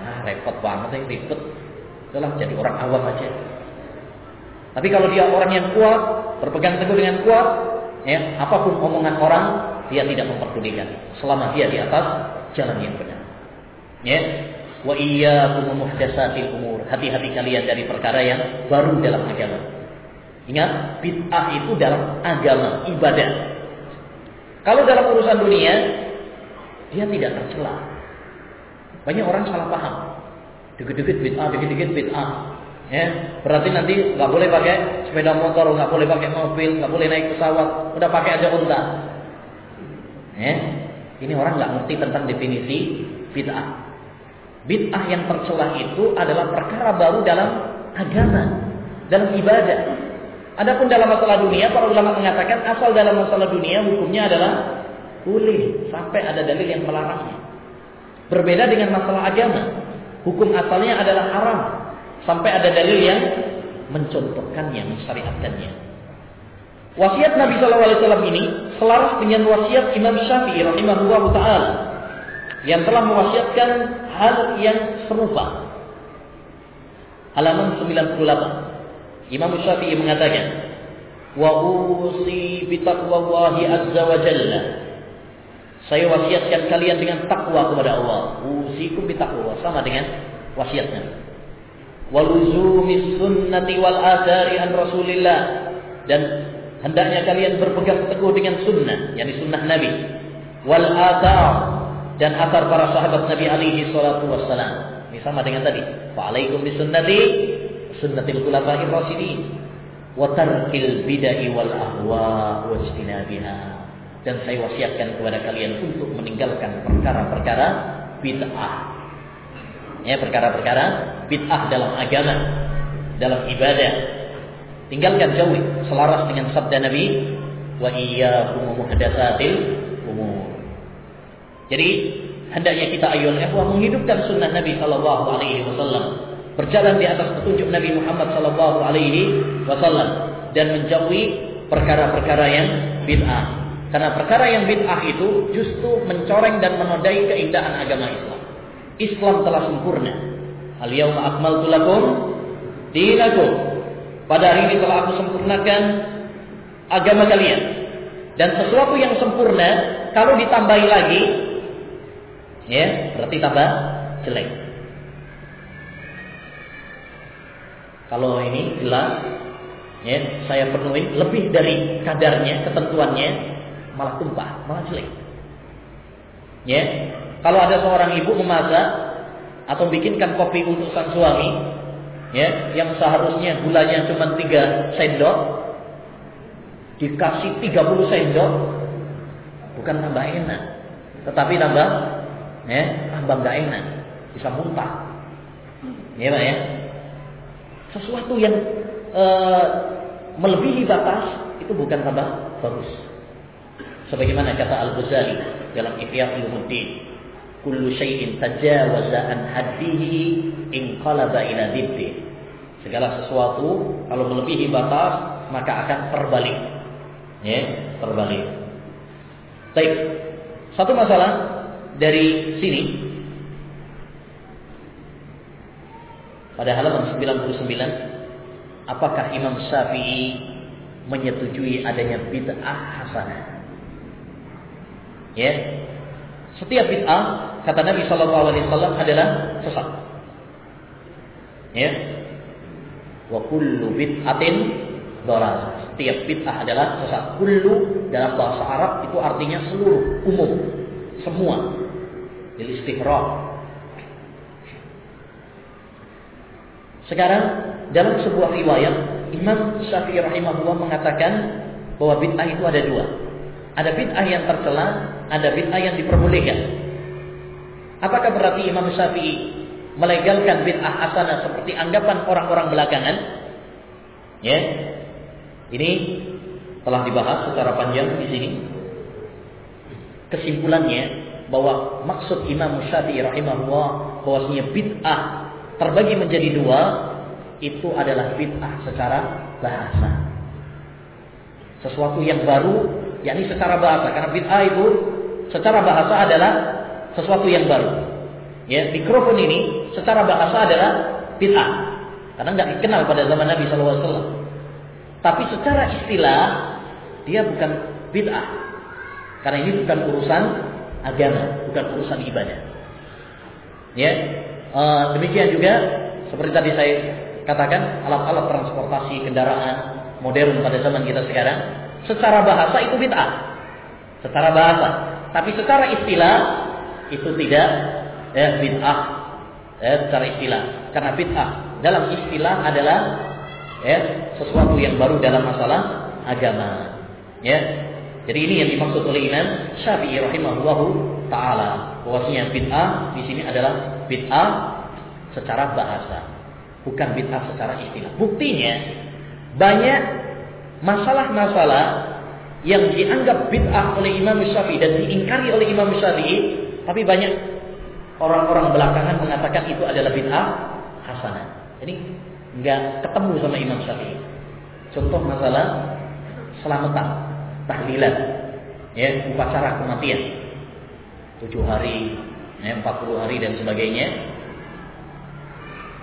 S1: ah, repot banget ini ribet Itulah jadi orang awam aja. Tapi kalau dia orang yang kuat, berpegang teguh dengan kuat, ya, apa pun omongan orang, dia tidak memperdulikan selama dia di atas jalan yang benar. Ya. Wa iyyakum muhdatsatil umur. Hati-hati kalian dari perkara yang baru dalam agama. Ingat, bid'ah itu dalam agama, ibadah. Kalau dalam urusan dunia, dia tidak tercela. Banyak orang salah paham. Dikit-dikit bid'ah, dikit-dikit bid'ah. Ya, berarti nanti nggak boleh pakai sepeda motor, nggak boleh pakai mobil, nggak boleh naik pesawat, udah pakai aja unta. Ya, ini orang nggak ngerti tentang definisi bid'ah. Bid'ah yang tercelah itu adalah perkara baru dalam agama, dalam ibadah. Adapun dalam masalah dunia, para ulama mengatakan asal dalam masalah dunia hukumnya adalah boleh sampai ada dalil yang melarangnya. Berbeda dengan masalah agama, hukum asalnya adalah haram Sampai ada dalil yang mencontohkannya, mensyariatkannya. Wasiat Nabi SAW ini selaras dengan wasiat Imam Syafi'i rahimahullah taala yang telah mewasiatkan hal yang serupa. Halaman 98. Imam Syafi'i mengatakan, "Wa usi bi taqwallahi azza wa jalla." Saya wasiatkan kalian dengan takwa kepada Allah. Usikum bi taqwa sama dengan wasiatnya. Waluzumi sunnati wal athari an Rasulillah. Dan hendaknya kalian berpegang teguh dengan sunnah yakni sunnah Nabi. Wal athar dan athar para sahabat Nabi alaihi salatu wassalam. Ini sama dengan tadi. Fa alaikum bisunnati sunnatil khulafa'ir rasyidin. Wa tarkil bid'ah wal ahwa wa ijtinabiha dan saya wasiatkan kepada kalian untuk meninggalkan perkara-perkara bid'ah ya perkara-perkara bid'ah dalam agama, dalam ibadah. Tinggalkan jauhi selaras dengan sabda Nabi wa iyyakum muhdatsatil umur. Jadi hendaknya kita ayol ikhwah menghidupkan sunnah Nabi sallallahu alaihi wasallam, berjalan di atas petunjuk Nabi Muhammad sallallahu alaihi wasallam dan menjauhi perkara-perkara yang bid'ah. Karena perkara yang bid'ah itu justru mencoreng dan menodai keindahan agama Islam. Islam telah sempurna. Al yauma akmaltu lakum dinakum. Pada hari ini telah aku sempurnakan agama kalian. Dan sesuatu yang sempurna kalau ditambahi lagi ya, berarti tambah jelek. Kalau ini jelas ya, saya penuhi lebih dari kadarnya, ketentuannya malah tumpah, malah jelek. Ya, kalau ada seorang ibu memasak atau bikinkan kopi untuk sang suami, ya, yang seharusnya gulanya cuma 3 sendok, dikasih 30 sendok, bukan tambah enak, tetapi tambah, ya, tambah nggak enak, bisa muntah, ya pak ya. Sesuatu yang uh, melebihi batas itu bukan tambah bagus. Sebagaimana kata Al Ghazali dalam Ihya Ulumuddin, kullu syai'in tajawaza an haddihi inqalaba ila dibbi. Segala sesuatu kalau melebihi batas maka akan terbalik. Ya, terbalik. Baik. Satu masalah dari sini pada halaman 99 apakah Imam Syafi'i menyetujui adanya bid'ah hasanah? Ya. Setiap bid'ah kata Nabi Shallallahu Alaihi Wasallam adalah sesat. Ya. Wa kullu bid'atin dolal. Setiap bid'ah adalah sesat. Kullu dalam bahasa Arab itu artinya seluruh, umum, semua. Jadi istighraq. Sekarang dalam sebuah riwayat Imam Syafi'i rahimahullah mengatakan bahwa bid'ah itu ada dua. Ada bid'ah yang tercela, ada bid'ah yang diperbolehkan. Apakah berarti Imam Syafi'i melegalkan bid'ah hasanah seperti anggapan orang-orang belakangan? Ya. Ini telah dibahas secara panjang di sini. Kesimpulannya bahwa maksud Imam Syafi'i rahimahullah bahwasanya bid'ah terbagi menjadi dua itu adalah bid'ah secara bahasa. Sesuatu yang baru yakni secara bahasa karena bid'ah itu secara bahasa adalah sesuatu yang baru. Ya, mikrofon ini secara bahasa adalah bid'ah. Karena nggak dikenal pada zaman Nabi SAW. Tapi secara istilah dia bukan bid'ah. Karena ini bukan urusan agama, bukan urusan ibadah. Ya, e, demikian juga seperti tadi saya katakan alat-alat transportasi kendaraan modern pada zaman kita sekarang secara bahasa itu bid'ah. Secara bahasa, tapi secara istilah itu tidak ya bid'ah ya secara istilah karena bid'ah dalam istilah adalah ya sesuatu yang baru dalam masalah agama. Ya. Jadi ini yang dimaksud oleh Imam Syafi'i rahimahullahu taala. Bahwasanya bid'ah di sini adalah bid'ah secara bahasa, bukan bid'ah secara istilah. Buktinya banyak masalah-masalah yang dianggap bid'ah oleh Imam Syafi'i dan diingkari oleh Imam Syafi'i, tapi banyak orang-orang belakangan mengatakan itu adalah bid'ah hasanah. Jadi nggak ketemu sama Imam Syafi'i. Contoh masalah selamatan, tahlilan, ya, upacara kematian. Tujuh hari, ya, 40 hari dan sebagainya.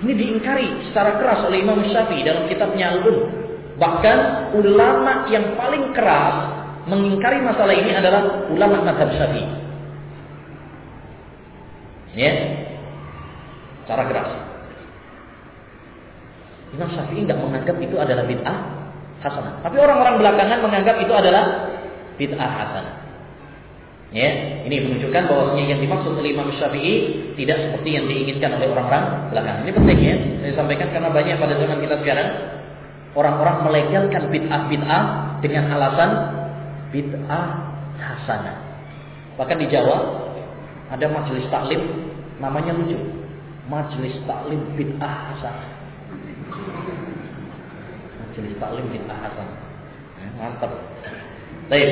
S1: Ini diingkari secara keras oleh Imam Syafi'i dalam kitabnya Al-Um. Bahkan ulama yang paling keras mengingkari masalah ini adalah ulama madhab Syafi'i. Ya, cara keras. Imam Syafi'i tidak menganggap itu adalah bid'ah hasanah. Tapi orang-orang belakangan menganggap itu adalah bid'ah hasanah. Ya, ini menunjukkan bahwasanya yang dimaksud oleh Imam Syafi'i tidak seperti yang diinginkan oleh orang-orang belakangan. Ini penting ya, saya sampaikan karena banyak pada zaman kita sekarang orang-orang melegalkan bid'ah-bid'ah dengan alasan bid'ah hasanah. Bahkan di Jawa ada majelis taklim namanya lucu. Majelis taklim bid'ah hasanah. Majelis taklim bid'ah hasanah. Ya, mantap. Baik,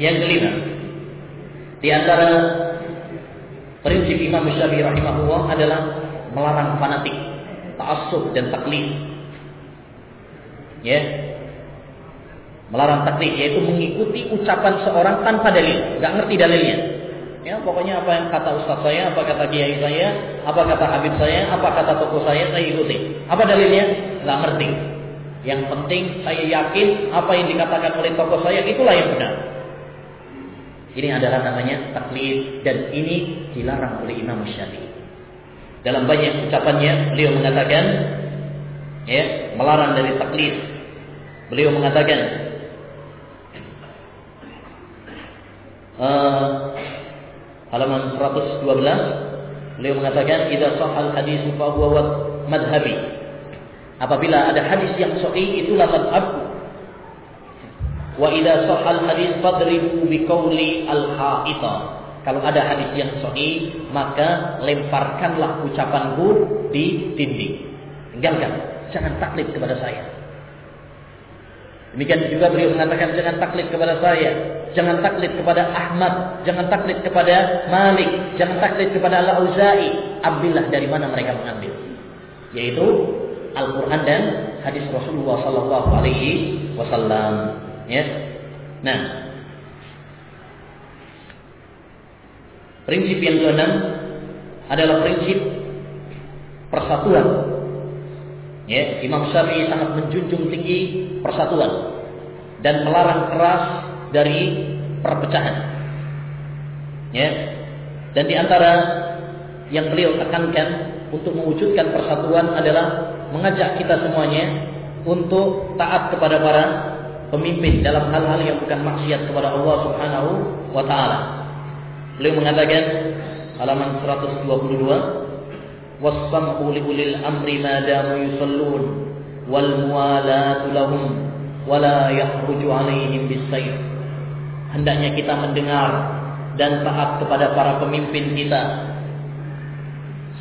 S1: yang kelima. Di antara prinsip Imam Syafi'i rahimahullah adalah melarang fanatik, ta'assub dan taklid ya melarang taklid yaitu mengikuti ucapan seorang tanpa dalil, nggak ngerti dalilnya. Ya, pokoknya apa yang kata ustaz saya, apa kata kiai saya, apa kata habib saya, apa kata tokoh saya, saya ikuti. Apa dalilnya? Nggak ngerti. Yang penting saya yakin apa yang dikatakan oleh tokoh saya itulah yang benar. Ini adalah namanya taklid dan ini dilarang oleh Imam Syafi'i. Dalam banyak ucapannya beliau mengatakan ya, melarang dari taklid Beliau mengatakan uh, halaman 112 beliau mengatakan idza sahal hadis fa huwa madhhabi. Apabila ada hadis yang sahih itulah madhabku. Wa idza sahal hadis fadribu bi qawli al-haita. Kalau ada hadis yang sahih, maka lemparkanlah ucapanku di dinding. Tinggalkan, jangan taklid kepada saya. Demikian juga beliau mengatakan jangan taklid kepada saya, jangan taklid kepada Ahmad, jangan taklid kepada Malik, jangan taklid kepada Al-Auza'i. Ambillah dari mana mereka mengambil. Yaitu Al-Qur'an dan hadis Rasulullah sallallahu alaihi wasallam, ya. Nah, prinsip yang keenam adalah prinsip persatuan Ya, Imam Syafi'i sangat menjunjung tinggi persatuan dan melarang keras dari perpecahan. Ya. Dan di antara yang beliau tekankan untuk mewujudkan persatuan adalah mengajak kita semuanya untuk taat kepada para pemimpin dalam hal-hal yang bukan maksiat kepada Allah Subhanahu wa taala. Beliau mengatakan halaman 122 والصمع لأولي الأمر ما داموا يصلون والموالاة لهم ولا يخرج عليهم بالسيف hendaknya kita mendengar dan taat kepada para pemimpin kita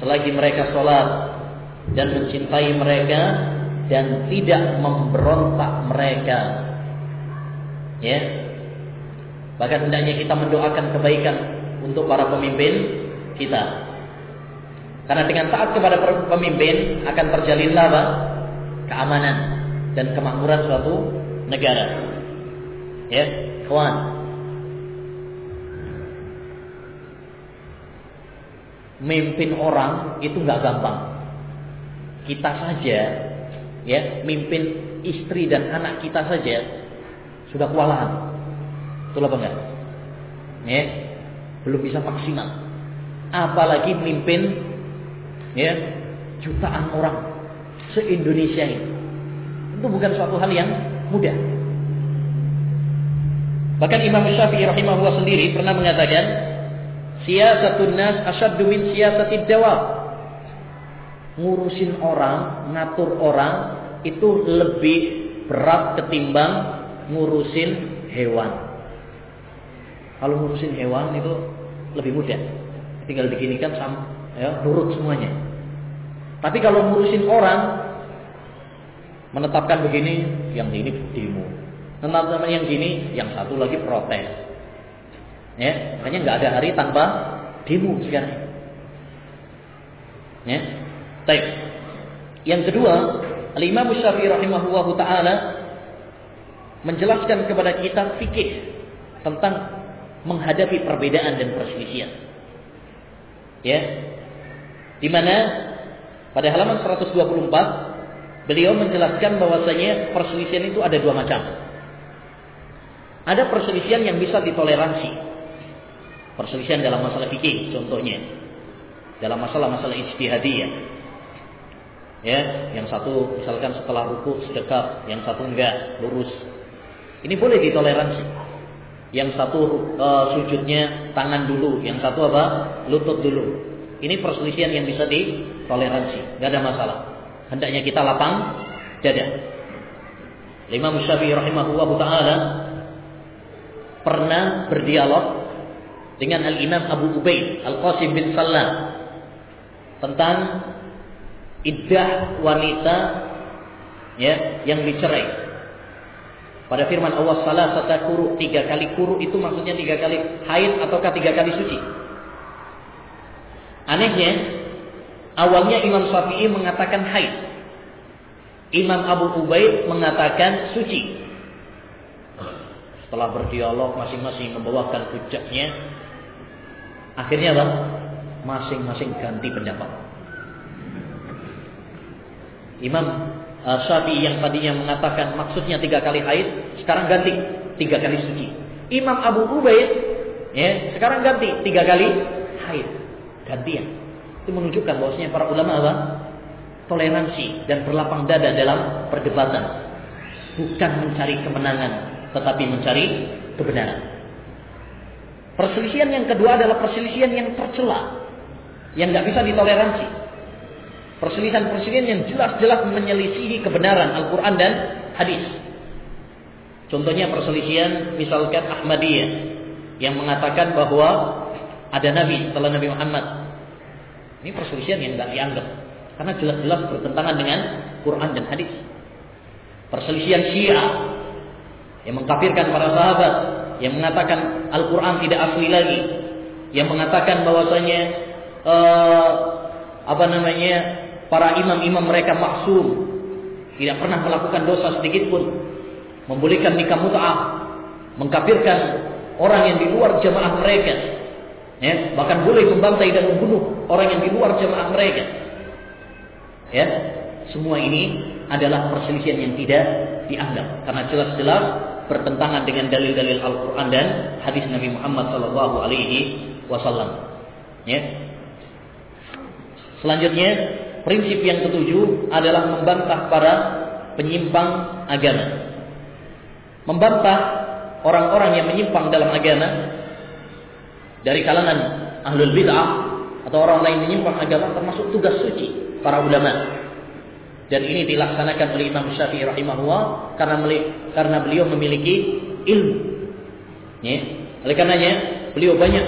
S1: selagi mereka sholat dan mencintai mereka dan tidak memberontak mereka ya bahkan hendaknya kita mendoakan kebaikan untuk para pemimpin kita karena dengan taat kepada pemimpin akan terjalinlah apa? keamanan dan kemakmuran suatu negara. Ya, kawan. Mimpin orang itu nggak gampang. Kita saja, ya, mimpin istri dan anak kita saja sudah kewalahan. Betul apa enggak? Ya, belum bisa maksimal. Apalagi mimpin ya jutaan orang se-Indonesia ini. Itu bukan suatu hal yang mudah. Bahkan Imam Syafi'i rahimahullah sendiri pernah mengatakan, siyasatun nas asyaddu min siyasatid dawab. ngurusin orang, ngatur orang itu lebih berat ketimbang ngurusin hewan. Kalau ngurusin hewan itu lebih mudah. Tinggal diginikan sama ya, nurut semuanya. Tapi kalau ngurusin orang menetapkan begini, yang ini demo. Menetapkan yang gini, yang satu lagi protes. Ya, makanya nggak ada hari tanpa demo sekarang. Ya. Baik. Yang kedua, Al-Imam Syafi'i rahimahullah taala menjelaskan kepada kita fikih tentang menghadapi perbedaan dan perselisihan. Ya. Di mana pada halaman 124 beliau menjelaskan bahwasanya perselisihan itu ada dua macam. Ada perselisihan yang bisa ditoleransi. Perselisihan dalam masalah fikih contohnya. Dalam masalah-masalah ijtihadiyah. Ya, yang satu misalkan setelah ruku sedekap, yang satu enggak, lurus. Ini boleh ditoleransi. Yang satu uh, sujudnya tangan dulu, yang satu apa? lutut dulu. Ini perselisihan yang bisa ditoleransi, enggak ada masalah. Hendaknya kita lapang dada. Imam Syafi'i rahimahullah taala pernah berdialog dengan Al-Imam Abu Ubaid Al-Qasim bin Salam tentang iddah wanita ya yang dicerai. Pada firman Allah salah satu kuru tiga kali kuru itu maksudnya tiga kali haid ataukah tiga kali suci. Anehnya awalnya Imam Syafi'i mengatakan haid. Imam Abu Ubaid mengatakan suci. Setelah berdialog masing-masing membawakan hujaknya, Akhirnya apa? Masing-masing ganti pendapat. Imam uh, Syafi'i yang tadinya mengatakan maksudnya tiga kali haid, sekarang ganti tiga kali suci. Imam Abu Ubaid, ya, sekarang ganti tiga kali haid, gantian. Itu menunjukkan bahwasanya para ulama apa? Toleransi dan berlapang dada dalam perdebatan, bukan mencari kemenangan, tetapi mencari kebenaran. Perselisihan yang kedua adalah perselisihan yang tercela. Yang nggak bisa ditoleransi. Perselisihan-perselisihan yang jelas-jelas menyelisihi kebenaran Al-Quran dan hadis. Contohnya perselisihan misalkan Ahmadiyah. Yang mengatakan bahwa ada Nabi setelah Nabi Muhammad. Ini perselisihan yang nggak dianggap. Karena jelas-jelas bertentangan dengan Quran dan hadis. Perselisihan Syiah yang mengkafirkan para sahabat yang mengatakan Al-Quran tidak asli lagi, yang mengatakan bahwasanya uh, apa namanya para imam-imam mereka maksum, tidak pernah melakukan dosa sedikit pun, membolehkan nikah mut'ah, mengkafirkan orang yang di luar jamaah mereka, ya, bahkan boleh membantai dan membunuh orang yang di luar jamaah mereka. Ya, semua ini adalah perselisihan yang tidak dianggap karena jelas-jelas bertentangan dengan dalil-dalil Al-Quran dan hadis Nabi Muhammad Sallallahu Alaihi Wasallam. Ya. Selanjutnya, prinsip yang ketujuh adalah membantah para penyimpang agama. Membantah orang-orang yang menyimpang dalam agama dari kalangan ahlul bid'ah atau orang lain menyimpang agama termasuk tugas suci para ulama dan ini dilaksanakan oleh Imam Syafi'i rahimahullah karena karena beliau memiliki ilmu. Ya. Oleh karenanya beliau banyak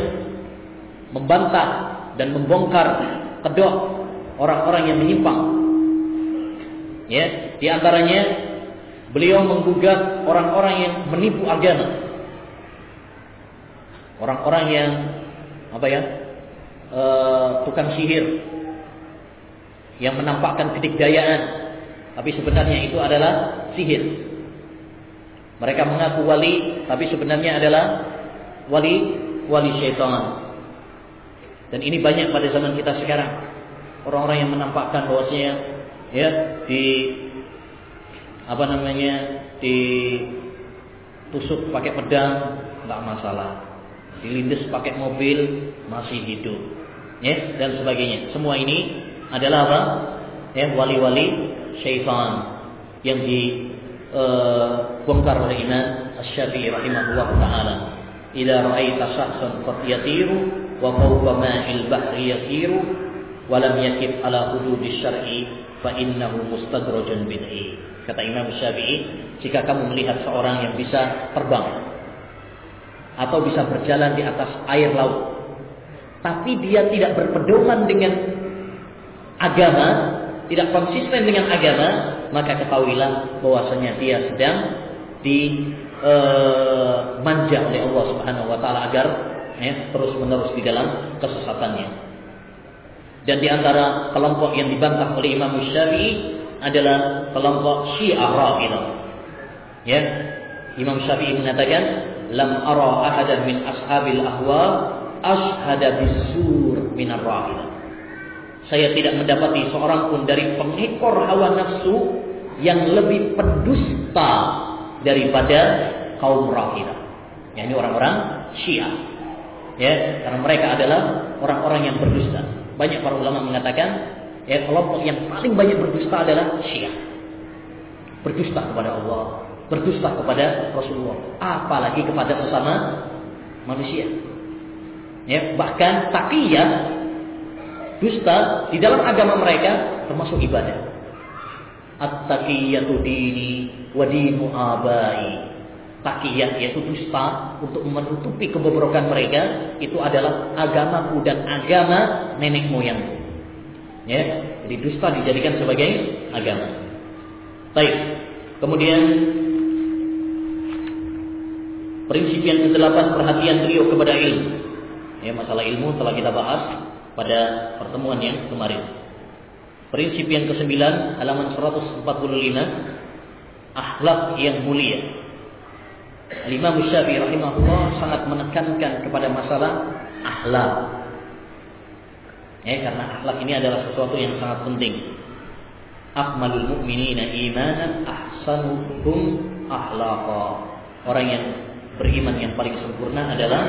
S1: membantah dan membongkar kedok orang-orang yang menyimpang. Ya, di antaranya beliau menggugat orang-orang yang menipu agama. Orang-orang yang apa ya? Uh, tukang sihir yang menampakkan kedikdayaan, tapi sebenarnya itu adalah sihir. Mereka mengaku wali, tapi sebenarnya adalah wali wali syaitan. Dan ini banyak pada zaman kita sekarang. Orang-orang yang menampakkan bahwasanya ya di apa namanya di tusuk pakai pedang nggak masalah dilindes pakai mobil masih hidup ya dan sebagainya semua ini adalah apa? Ya, wali-wali syaitan yang dibongkar uh, oleh Imam Asy-Syafi'i rahimahullah taala. Idza ra'aita syakhsan qad yatiru wa fawqa ma'il bahri yasiru walam yakif ala hududi syar'i fa innahu mustadrajun bid'i. Kata Imam Syafi'i, jika kamu melihat seorang yang bisa terbang atau bisa berjalan di atas air laut, tapi dia tidak berpedoman dengan agama, tidak konsisten dengan agama, maka ketahuilah bahwasanya dia sedang di uh, manja oleh Allah Subhanahu wa taala agar ya, terus menerus di dalam kesesatannya. Dan di antara kelompok yang dibantah oleh Imam Syafi'i adalah kelompok Syiah Rafidah. Ya. Imam Syafi'i mengatakan, "Lam ara ahadan min ashabil ahwa ashhada bisur min ar-rafidah." Saya tidak mendapati seorang pun dari pengekor hawa nafsu yang lebih pendusta daripada kaum Rafidah. Ya, ini orang-orang Syiah. Ya, karena mereka adalah orang-orang yang berdusta. Banyak para ulama mengatakan, ya kelompok yang paling banyak berdusta adalah Syiah. Berdusta kepada Allah, berdusta kepada Rasulullah, apalagi kepada sesama manusia. Ya, bahkan takiyah dusta di dalam agama mereka termasuk ibadah. At-taqiyatu dini wa dinu abai. Takiyah yaitu dusta untuk menutupi kebobrokan mereka itu adalah agamaku dan agama nenek moyangku. Ya, jadi dusta dijadikan sebagai agama. Baik. Kemudian prinsip yang kedelapan perhatian beliau kepada ilmu. Ya, masalah ilmu telah kita bahas pada pertemuan yang kemarin. Prinsip yang kesembilan halaman 145 akhlak yang mulia. Imam Syafi'i rahimahullah sangat menekankan kepada masalah akhlak. Ya, karena akhlak ini adalah sesuatu yang sangat penting. Akmalul mu'minina imanan ahsanuhum akhlaqa. Orang yang beriman yang paling sempurna adalah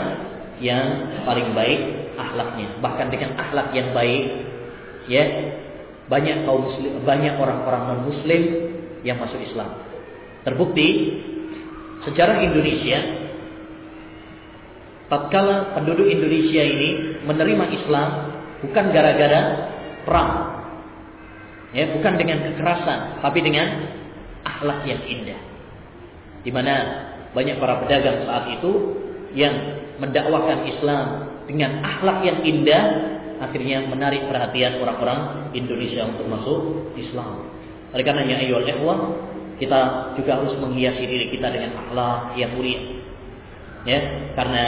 S1: yang paling baik akhlaknya. Bahkan dengan akhlak yang baik, ya banyak kaum muslim, banyak orang-orang non muslim yang masuk Islam. Terbukti sejarah Indonesia tatkala penduduk Indonesia ini menerima Islam bukan gara-gara perang. Ya, bukan dengan kekerasan, tapi dengan akhlak yang indah. Di mana banyak para pedagang saat itu yang mendakwakan Islam dengan akhlak yang indah akhirnya menarik perhatian orang-orang Indonesia untuk masuk Islam. Oleh karenanya ayo ikhwah, kita juga harus menghiasi diri kita dengan akhlak yang mulia. Ya, karena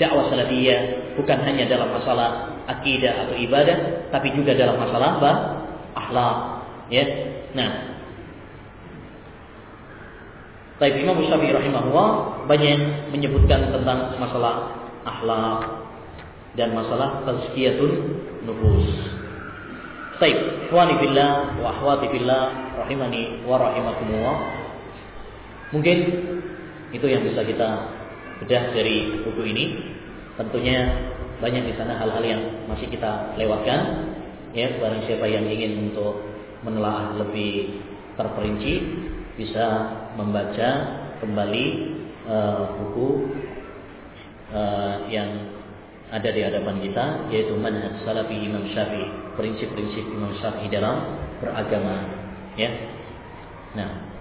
S1: dakwah salafiyah bukan hanya dalam masalah akidah atau ibadah, tapi juga dalam masalah apa? akhlak. Ya. Nah, Baik Imam Syafi'i rahimahullah banyak menyebutkan tentang masalah akhlak, dan masalah tazkiyatun nufus. Baik, ikhwani fillah wa akhwati fillah rahimani wa rahimakumullah. Mungkin itu yang bisa kita bedah dari buku ini. Tentunya banyak di sana hal-hal yang masih kita lewatkan. Ya, barang siapa yang ingin untuk menelaah lebih terperinci bisa membaca kembali uh, buku uh, yang ada di hadapan kita yaitu manhaj salafi Imam Syafi'i, prinsip-prinsip Imam Syafi'i dalam beragama, ya. Nah,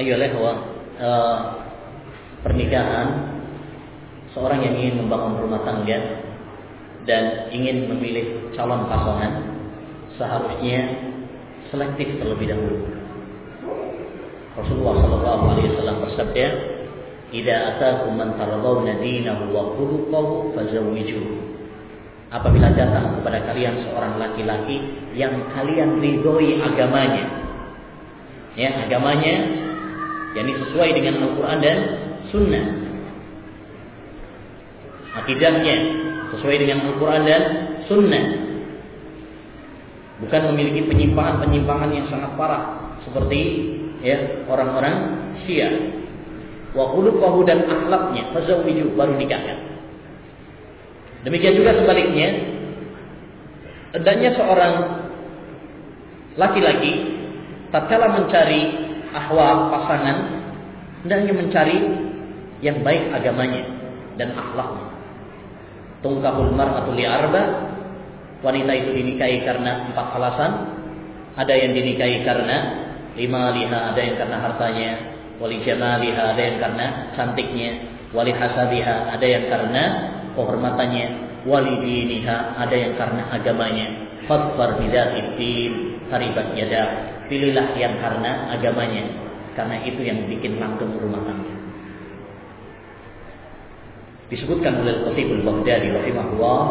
S1: Ayo lehwa uh, pernikahan seorang yang ingin membangun rumah tangga dan ingin memilih calon pasangan seharusnya selektif terlebih dahulu. Rasulullah Shallallahu Alaihi Wasallam bersabda, "Ida atakum man taradawna dinahu wa khuluquhu fazawwijuhu." Apabila datang kepada kalian seorang laki-laki yang kalian ridhoi agamanya, ya agamanya, yakni sesuai dengan Al-Quran dan Sunnah, akidahnya sesuai dengan Al-Quran dan Sunnah. Bukan memiliki penyimpangan-penyimpangan yang sangat parah seperti ya orang-orang Syiah. Wa khuluquhu dan akhlaknya fazawwiju baru nikahkan. Demikian juga sebaliknya hendaknya seorang laki-laki tatkala mencari ahwal pasangan hendaknya mencari yang baik agamanya dan akhlaknya. Tungkahul mar'atu li arba. Wanita itu dinikahi karena empat alasan. Ada yang dinikahi karena lima liha, ada yang karena hartanya, wali jamaliha, ada yang karena cantiknya, wali hasabiha, ada yang karena kehormatannya, wali diniha, ada yang karena agamanya. Fadfar bidatid din, taribat yada. Pilihlah yang karena agamanya, karena itu yang bikin langgeng rumah tangga disebutkan oleh Al-Qatib Al-Baghdadi rahimahullah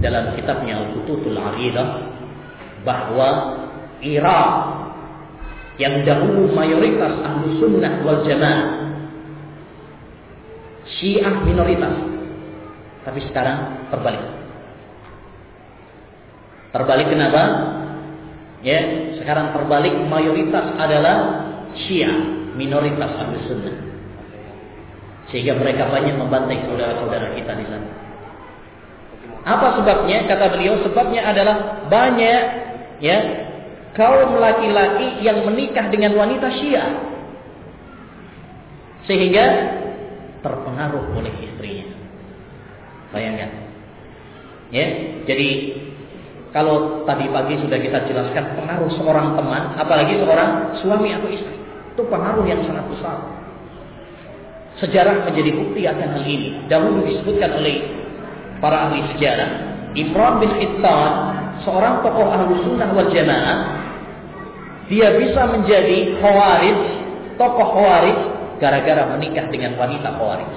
S1: dalam kitabnya Al-Qututul Aridah bahwa Irak yang dahulu mayoritas ahlu sunnah wal jamaah Syiah minoritas tapi sekarang terbalik terbalik kenapa? Ya sekarang terbalik mayoritas adalah Syiah minoritas ahlu sunnah sehingga mereka banyak membantai saudara-saudara kita di sana. Apa sebabnya? Kata beliau, sebabnya adalah banyak ya kaum laki-laki yang menikah dengan wanita Syiah. Sehingga terpengaruh oleh istrinya. Bayangkan. Ya, jadi kalau tadi pagi sudah kita jelaskan pengaruh seorang teman, apalagi seorang suami atau istri, itu pengaruh yang sangat besar. Sejarah menjadi bukti akan hal ini. Dahulu disebutkan oleh para ahli sejarah, Imran bin Hittan, seorang tokoh ahli sunnah wal jamaah, dia bisa menjadi khawarij, tokoh khawarij, gara-gara menikah dengan wanita khawarij.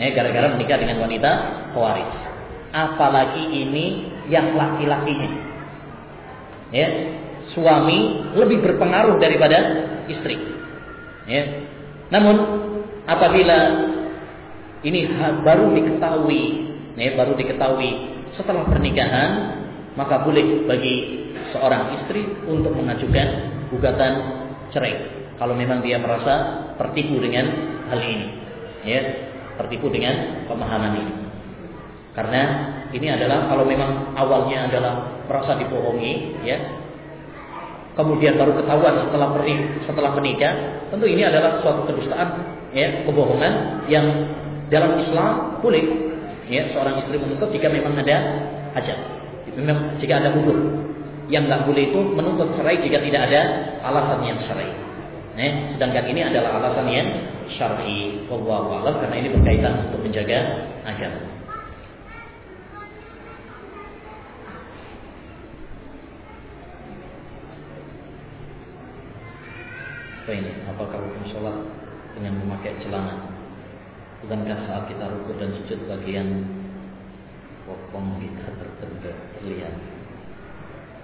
S1: Ya, gara-gara menikah dengan wanita khawarij. Apalagi ini yang laki-lakinya. Ya, suami lebih berpengaruh daripada istri. Ya, namun apabila ini baru diketahui, ya, baru diketahui setelah pernikahan, maka boleh bagi seorang istri untuk mengajukan gugatan cerai. Kalau memang dia merasa tertipu dengan hal ini, ya, tertipu dengan pemahaman ini. Karena ini adalah kalau memang awalnya adalah merasa dibohongi, ya, kemudian baru ketahuan setelah peri, setelah menikah, tentu ini adalah suatu kedustaan, ya, kebohongan yang dalam Islam boleh, ya, seorang istri menuntut jika memang ada hajat, memang jika ada udur. Yang nggak boleh itu menuntut cerai jika tidak ada alasan yang syar'i. Eh, sedangkan ini adalah alasan yang syar'i. Wallahu a'lam karena ini berkaitan untuk menjaga agama. Apa ini? Apakah hukum sholat dengan memakai celana? Bukankah saat kita rukuk dan sujud bagian bokong kita terbentuk terlihat?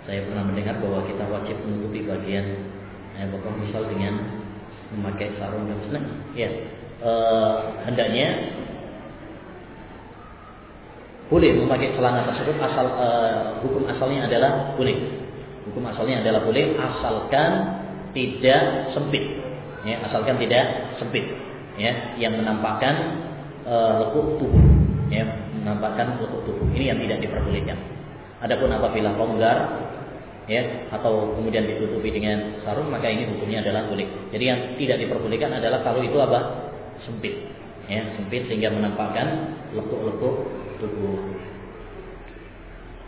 S1: Saya pernah mendengar bahwa kita wajib menutupi bagian eh, bokong misal dengan memakai sarung dan senang. Ya, e, hendaknya boleh memakai celana tersebut asal e, hukum asalnya adalah boleh. Hukum asalnya adalah boleh asalkan tidak sempit. Ya, asalkan tidak sempit. Ya, yang menampakkan uh, lekuk tubuh. Ya, menampakkan lekuk tubuh. Ini yang tidak diperbolehkan. Adapun apabila longgar ya atau kemudian ditutupi dengan sarung maka ini hukumnya adalah boleh. Jadi yang tidak diperbolehkan adalah kalau itu apa? sempit. Ya, sempit sehingga menampakkan lekuk-lekuk tubuh.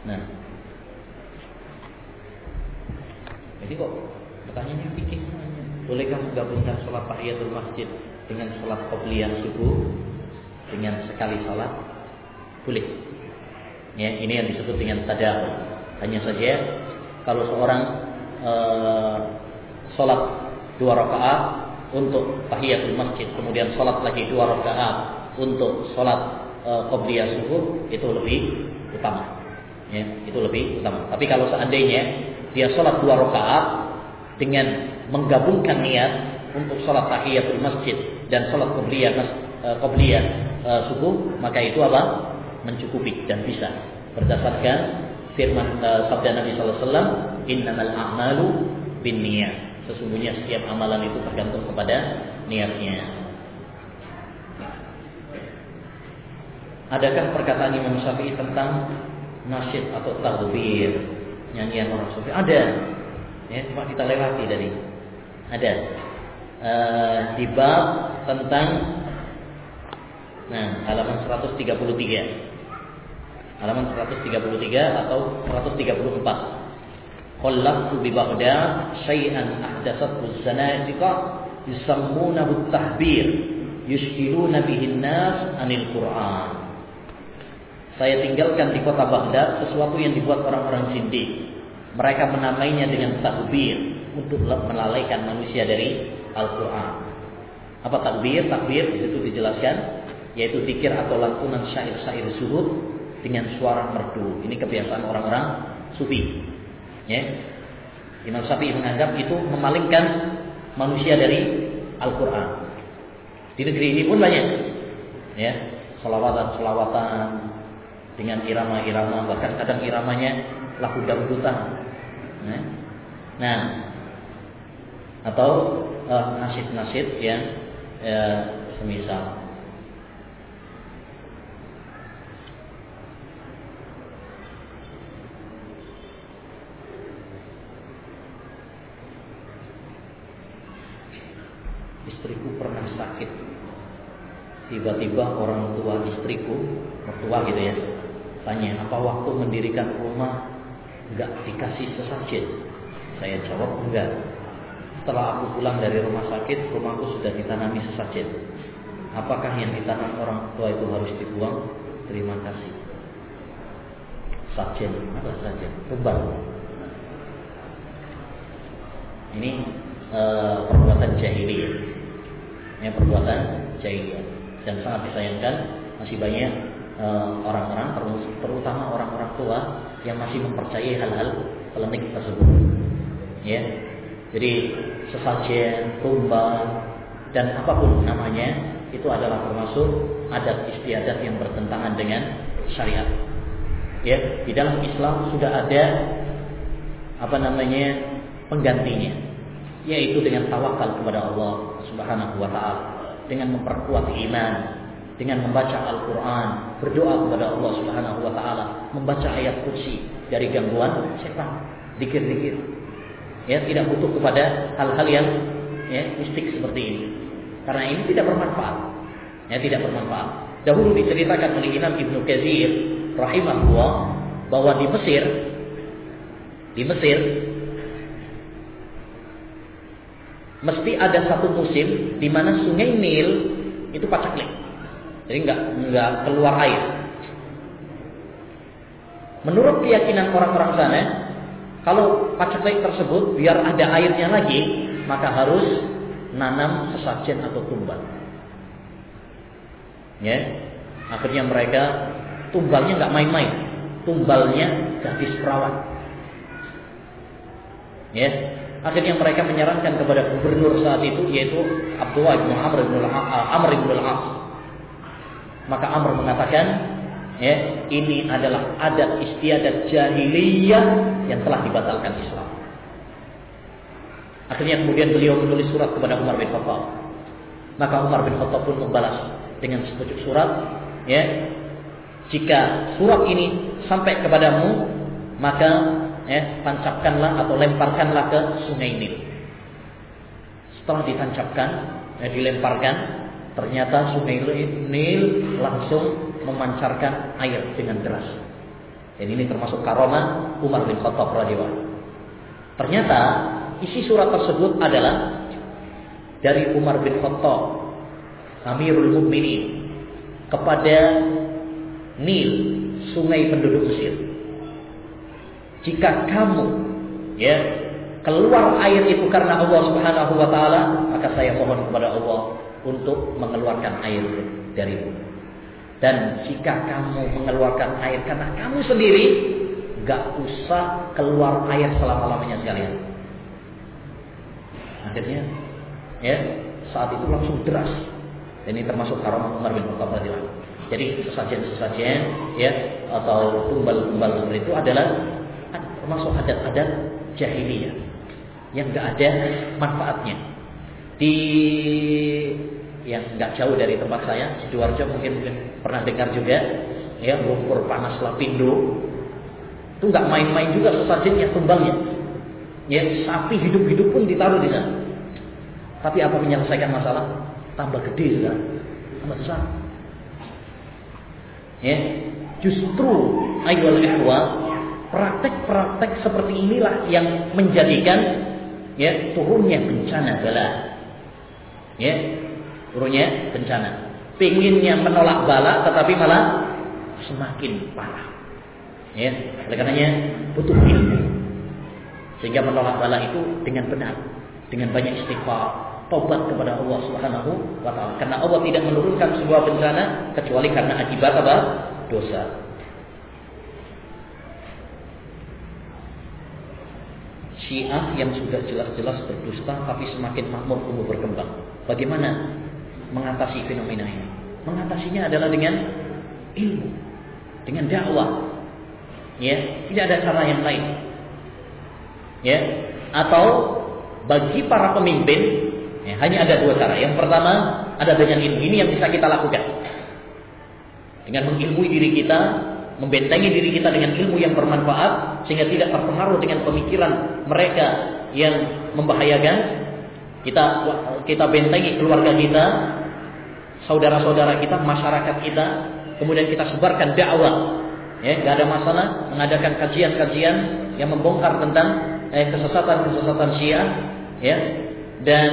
S1: Nah. Jadi kok pertanyaannya pikir Bolehkah menggabungkan sholat tahiyatul masjid dengan sholat qobliyah subuh dengan sekali sholat? Boleh. Ya, ini yang disebut dengan tadahul. Hanya saja kalau seorang uh, sholat dua rakaat untuk tahiyatul masjid, kemudian sholat lagi dua rakaat untuk sholat uh, qobliyah subuh itu lebih utama. Ya, itu lebih utama. Tapi kalau seandainya dia sholat dua rakaat dengan menggabungkan niat untuk sholat tahiyatul masjid dan sholat qobliyah uh, qobliyah uh, subuh, maka itu apa? Mencukupi dan bisa berdasarkan firman uh, sabda Nabi Sallallahu Alaihi Wasallam, Innamal a'malu bin niat. Sesungguhnya setiap amalan itu tergantung kepada niatnya. Adakah perkataan Imam Syafi'i tentang nasyid atau takbir nyanyian orang sufi ada ya cuma kita lewati tadi. Ada uh, di bab tentang nah halaman 133 halaman 133 atau 134 khallaqtu bi Baghdad syai'an ahdatsathu zanadiqa yusammunahu tahbir yushkiluna bihin nas anil Qur'an. Saya tinggalkan di kota Baghdad sesuatu yang dibuat orang-orang Sindi. Mereka menamainya dengan takbir untuk melalaikan manusia dari Al-Quran. Apa takbir? Takbir itu dijelaskan yaitu zikir atau lantunan syair-syair zuhud dengan suara merdu. Ini kebiasaan orang-orang sufi. Ya. Imam Syafi'i menganggap itu memalingkan manusia dari Al-Quran. Di negeri ini pun banyak. Ya, selawatan-selawatan, dengan irama-irama bahkan kadang iramanya lagu dangdutan. Nah, nah atau uh, nasid-nasid yang uh, semisal. Istriku pernah sakit. Tiba-tiba orang tua istriku mertua gitu ya Tanya, apa waktu mendirikan rumah enggak dikasih sesajen? Saya jawab enggak. Setelah aku pulang dari rumah sakit, rumahku sudah ditanami sesajen. Apakah yang ditanam orang tua itu harus dibuang? Terima kasih. Sajen, apa sajen? Tumbar. Ini e, perbuatan jahiliyah. Ini perbuatan jahiliyah. Dan sangat disayangkan masih banyak Eh, orang-orang terutama orang-orang tua yang masih mempercayai hal-hal klinik tersebut. Ya. Jadi sesajen, tumbal dan apa pun namanya itu adalah termasuk adat istiadat yang bertentangan dengan syariat. Ya, di dalam Islam sudah ada apa namanya penggantinya yaitu dengan tawakal kepada Allah Subhanahu wa taala dengan memperkuat iman dengan membaca Al-Quran, berdoa kepada Allah Subhanahu Wa Taala, membaca ayat kursi dari gangguan setan, dikir-dikir. Ya, tidak butuh kepada hal-hal yang ya, mistik seperti ini. Karena ini tidak bermanfaat. Ya, tidak bermanfaat. Dahulu diceritakan oleh Imam Ibnu Katsir rahimahullah bahwa di Mesir di Mesir mesti ada satu musim di mana sungai Nil itu pacaklik. Jadi nggak nggak keluar air. Menurut keyakinan orang-orang sana, kalau paceklik tersebut biar ada airnya lagi, maka harus nanam sesajen atau tumbal. Ya, akhirnya mereka tumbalnya nggak main-main, tumbalnya gadis perawan. Ya, akhirnya mereka menyarankan kepada gubernur saat itu yaitu Abdullah bin Amr bin Al-As maka Amr mengatakan, ya, ini adalah adat istiadat jahiliyah yang telah dibatalkan Islam. Akhirnya kemudian beliau menulis surat kepada Umar bin Khattab. Maka Umar bin Khattab pun membalas dengan sepucuk surat, ya. Jika surat ini sampai kepadamu, maka ya, tancapkanlah atau lemparkanlah ke sungai Nil. Setelah ditancapkan, ya, dilemparkan, ternyata sungai Nil langsung memancarkan air dengan deras. Dan ini termasuk karomah Umar bin Khattab radhiyallahu Ternyata isi surat tersebut adalah dari Umar bin Khattab Amirul Mukminin kepada Nil, sungai penduduk Mesir. Jika kamu ya keluar air itu karena Allah Subhanahu wa taala, maka saya mohon kepada Allah untuk mengeluarkan air darimu. Dan jika kamu mengeluarkan air karena kamu sendiri, gak usah keluar air selama-lamanya sekalian. Akhirnya, ya saat itu langsung deras. Ini termasuk haram Umar bin Khattab radhiyallahu Jadi sesajen-sesajen ya atau tumbal-tumbal itu adalah termasuk adat-adat jahiliyah yang gak ada manfaatnya. Di yang nggak jauh dari tempat saya, sidoarjo mungkin, mungkin pernah dengar juga, ya lumpur panas lapindo, itu nggak main-main juga sesajennya tumbalnya. Ya sapi hidup-hidup pun ditaruh di sana. Tapi apa menyelesaikan masalah? Tambah gede sudah, tambah besar. Ya, justru ayo ikhwah, praktek-praktek seperti inilah yang menjadikan ya turunnya bencana bala. Ya, turunnya bencana. Pinginnya menolak bala tetapi malah semakin parah. Ya, oleh karenanya butuh ilmu. Sehingga menolak bala itu dengan benar, dengan banyak istighfar, tobat kepada Allah Subhanahu wa taala. Karena Allah tidak menurunkan sebuah bencana kecuali karena akibat apa? dosa. Syiah yang sudah jelas-jelas berdusta tapi semakin makmur tumbuh berkembang. Bagaimana mengatasi fenomena ini? Mengatasinya adalah dengan ilmu, dengan dakwah. Ya, tidak ada cara yang lain. Ya, atau bagi para pemimpin ya, hanya ada dua cara. Yang pertama ada dengan ilmu. Ini yang bisa kita lakukan. Dengan mengilmui diri kita, membentengi diri kita dengan ilmu yang bermanfaat sehingga tidak terpengaruh dengan pemikiran mereka yang membahayakan. Kita kita bentengi keluarga kita, saudara-saudara kita, masyarakat kita, kemudian kita sebarkan dakwah. Ya, nggak ada masalah mengadakan kajian-kajian yang membongkar tentang eh, kesesatan-kesesatan Syiah, ya, dan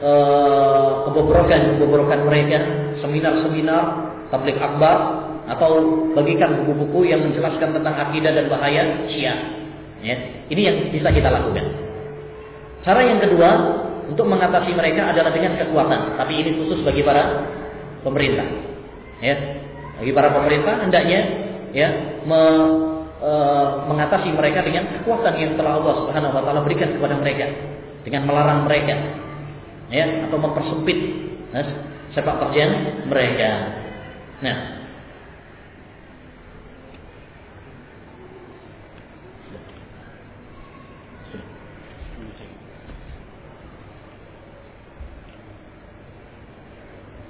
S1: eh, kebobrokan-kebobrokan mereka, seminar-seminar, tablik akbar, atau bagikan buku-buku yang menjelaskan tentang akidah dan bahaya Syiah. Ya, ini yang bisa kita lakukan. Cara yang kedua untuk mengatasi mereka adalah dengan kekuatan, tapi ini khusus bagi para pemerintah. Ya. Bagi para pemerintah hendaknya ya me, e, mengatasi mereka dengan kekuatan yang telah Allah Subhanahu wa taala berikan kepada mereka dengan melarang mereka ya atau mempersempit nah, sepak terjang mereka. Nah,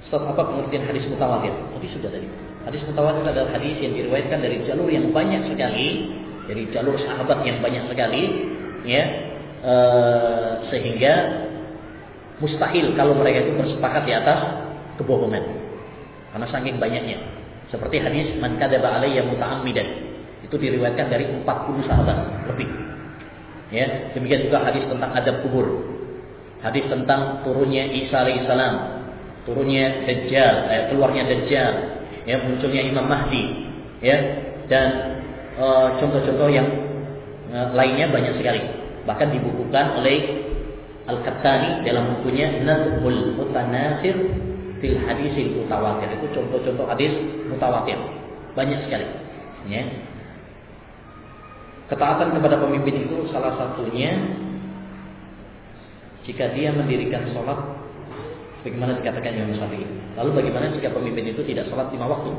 S1: Ustaz apa pengertian hadis mutawatir? Tadi sudah tadi. Hadis mutawatir adalah hadis yang diriwayatkan dari jalur yang banyak sekali, dari jalur sahabat yang banyak sekali, ya, e, sehingga mustahil kalau mereka itu bersepakat di atas kebohongan. Karena saking banyaknya. Seperti hadis man kadzaba alayya muta'ammidan. Itu diriwayatkan dari 40 sahabat lebih. Ya, demikian juga hadis tentang adab kubur. Hadis tentang turunnya Isa alaihissalam turunnya Dajjal, eh, keluarnya Dajjal, ya munculnya Imam Mahdi, ya dan eh, contoh-contoh uh, yang uh, lainnya banyak sekali. Bahkan dibukukan oleh Al-Qattani dalam bukunya Nadhul Mutanasir fil Hadisil Mutawatir. Itu contoh-contoh hadis mutawatir. Banyak sekali. Ya. Ketaatan kepada pemimpin itu salah satunya jika dia mendirikan sholat Bagaimana dikatakan Imam Syafi'i? Lalu bagaimana jika pemimpin itu tidak sholat lima waktu?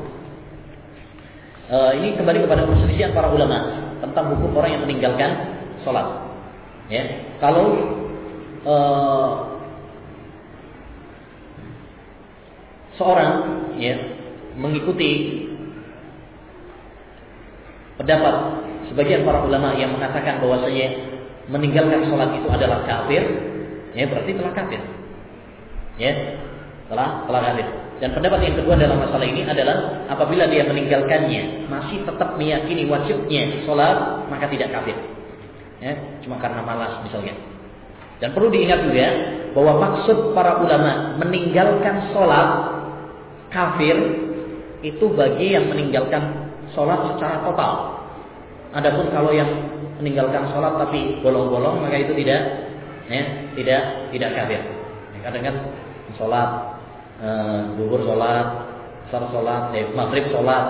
S1: Uh, ini kembali kepada perselisihan para ulama tentang hukum orang yang meninggalkan sholat. Ya, kalau uh, seorang ya mengikuti pendapat sebagian para ulama yang mengatakan bahwasanya meninggalkan sholat itu adalah kafir, ya berarti telah kafir. Ya, telah telah kafir. Dan pendapat yang kedua dalam masalah ini adalah apabila dia meninggalkannya masih tetap meyakini wajibnya sholat maka tidak kafir. Ya, cuma karena malas misalnya. Dan perlu diingat juga bahwa maksud para ulama meninggalkan sholat kafir itu bagi yang meninggalkan sholat secara total. Adapun kalau yang meninggalkan sholat tapi bolong-bolong maka itu tidak ya, tidak tidak kafir. Kadang kan sholat eh, duhur sholat, asar sholat, eh, maghrib sholat,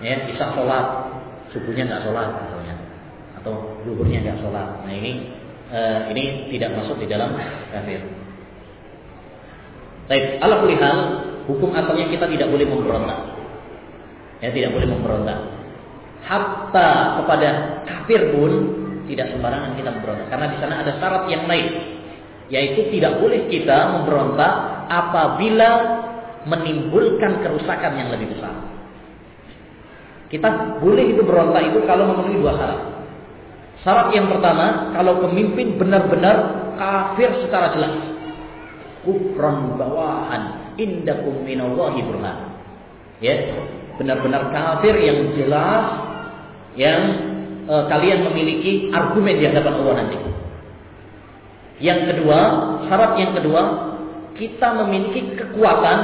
S1: ya, isya sholat, subuhnya nggak sholat misalnya, atau duhurnya nggak sholat. Nah ini eh, ini tidak masuk di dalam kafir. Baik, ala kulihal, hukum asalnya kita tidak boleh memberontak. Ya, tidak boleh memberontak hatta kepada kafir pun tidak sembarangan kita memberontak karena di sana ada syarat yang lain yaitu tidak boleh kita memberontak apabila menimbulkan kerusakan yang lebih besar. Kita boleh itu berontak itu kalau memenuhi dua syarat. Syarat yang pertama, kalau pemimpin benar-benar kafir secara jelas. Kufran bawahan indakum minallahi burhan. Ya, benar-benar kafir yang jelas yang e, kalian memiliki argumen di hadapan Allah nanti. Yang kedua, syarat yang kedua, kita memiliki kekuatan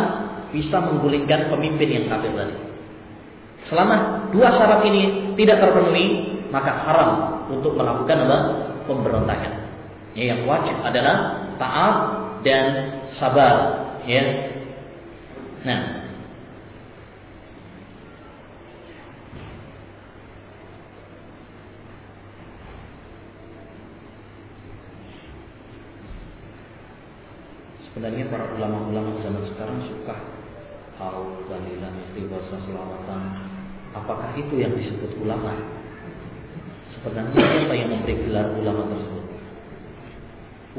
S1: bisa menggulingkan pemimpin yang kafir tadi. Selama dua syarat ini tidak terpenuhi, maka haram untuk melakukan apa? Pemberontakan. Ya, yang wajib adalah taat dan sabar. Ya. Nah, Sebenarnya para ulama-ulama zaman sekarang suka tahu kalilan bahasa selamatan. Apakah itu yang disebut ulama? Sebenarnya siapa yang memberi gelar ulama tersebut?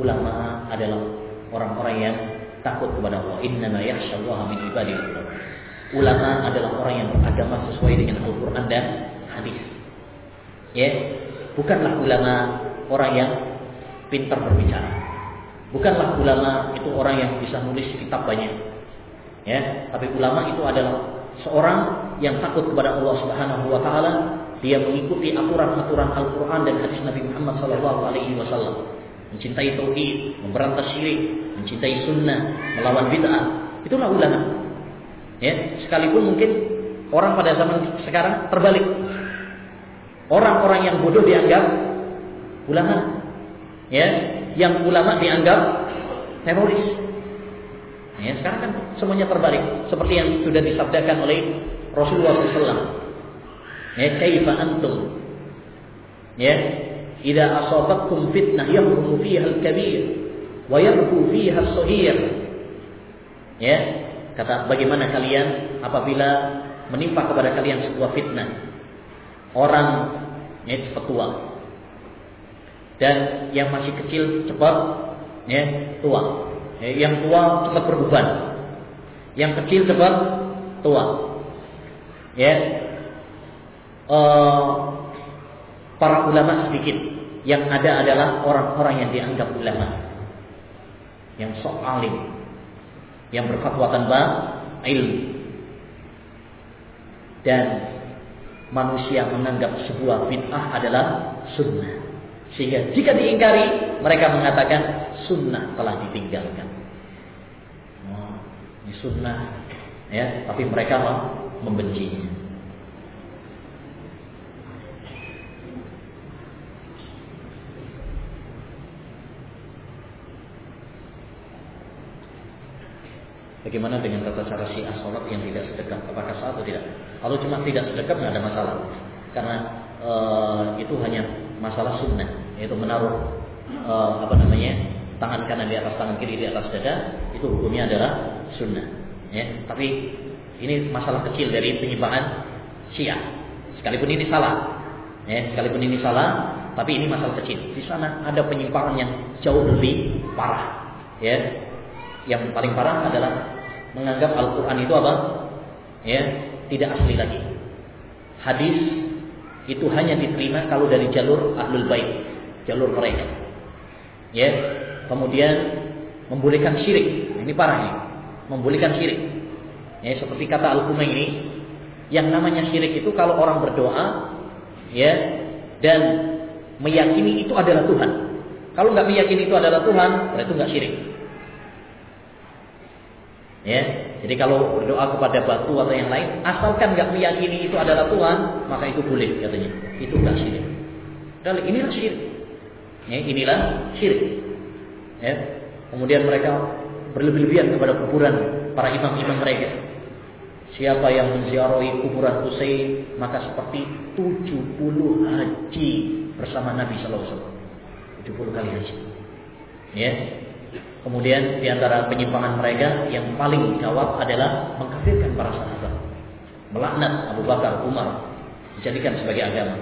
S1: Ulama adalah orang-orang yang takut kepada Allah. Inna ma yakhsyallaha min ibadihi Ulama adalah orang yang beragama sesuai dengan Al-Quran dan hadis. Ya, bukanlah ulama orang yang pintar berbicara. Bukanlah ulama itu orang yang bisa nulis kitab banyak. Ya, tapi ulama itu adalah seorang yang takut kepada Allah Subhanahu wa taala, dia mengikuti aturan-aturan Al-Qur'an dan hadis Nabi Muhammad sallallahu alaihi wasallam. Mencintai tauhid, memberantas syirik, mencintai sunnah, melawan bid'ah. Itulah ulama. Ya, sekalipun mungkin orang pada zaman sekarang terbalik. Orang-orang yang bodoh dianggap ulama. Ya, yang ulama dianggap teroris. Ya, sekarang kan semuanya terbalik seperti yang sudah disabdakan oleh Rasulullah SAW. Ya, kaifa antum? Ya, idza asabatkum fitnah yahrumu fiha al-kabir wa yarbu fiha as-saghir. Ya, kata bagaimana kalian apabila menimpa kepada kalian sebuah fitnah. Orang ya, petua dan yang masih kecil cepat ya tua. Ya, yang tua cepat berbeban. Yang kecil cepat tua. Ya. Uh, para ulama sedikit. Yang ada adalah orang-orang yang dianggap ulama. Yang sok alim. Yang berfatwa tanpa ilmu. Dan manusia menganggap sebuah bid'ah adalah sunnah. Sehingga jika diingkari, mereka mengatakan sunnah telah ditinggalkan. Oh, ini sunnah, ya, tapi mereka membencinya. Bagaimana dengan tata cara syiah sholat yang tidak sedekap? Apakah sah atau tidak? Kalau cuma tidak sedekap nggak ada masalah, karena uh, itu hanya masalah sunnah yaitu menaruh uh, apa namanya tangan kanan di atas tangan kiri di atas dada itu hukumnya adalah sunnah ya tapi ini masalah kecil dari penyimpangan syiah sekalipun ini salah ya sekalipun ini salah tapi ini masalah kecil di sana ada penyimpangan yang jauh lebih parah. Ya. Yang paling parah adalah menganggap Al-Qur'an itu apa? Ya, tidak asli lagi. Hadis itu hanya diterima kalau dari jalur ahlul bait, jalur mereka. Ya, kemudian membolehkan syirik. Ini parah ini. Membolehkan syirik. Ya, seperti kata Al-Kumaini, yang namanya syirik itu kalau orang berdoa ya dan meyakini itu adalah Tuhan. Kalau nggak meyakini itu adalah Tuhan, berarti itu nggak syirik. Ya, jadi kalau berdoa kepada batu atau yang lain, asalkan nggak meyakini itu adalah Tuhan, maka itu boleh katanya. Itu nggak syirik. Dan inilah syirik. Ya, inilah syirik. Ya. Kemudian mereka berlebih-lebihan kepada kuburan para imam-imam mereka. Siapa yang menziarahi kuburan Husain maka seperti 70 haji bersama Nabi wasallam. 70 kali haji. Ya. Kemudian di antara penyimpangan mereka yang paling gawat adalah mengkafirkan para sahabat. Melaknat Abu Bakar, Umar, dijadikan sebagai agama.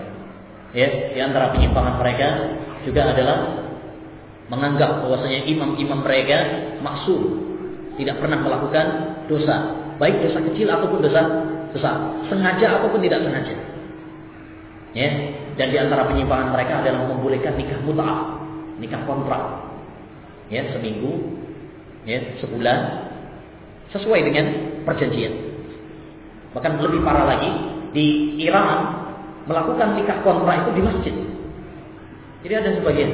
S1: Ya, di antara penyimpangan mereka juga adalah menganggap bahwasanya imam-imam mereka maksum, tidak pernah melakukan dosa, baik dosa kecil ataupun dosa besar, sengaja ataupun tidak sengaja. Ya, dan di antara penyimpangan mereka adalah membolehkan nikah mut'ah, nikah kontrak. Ya, seminggu, ya, sebulan sesuai dengan perjanjian. Bahkan lebih parah lagi, di Iran melakukan nikah kontrak itu di masjid. Jadi ada sebagian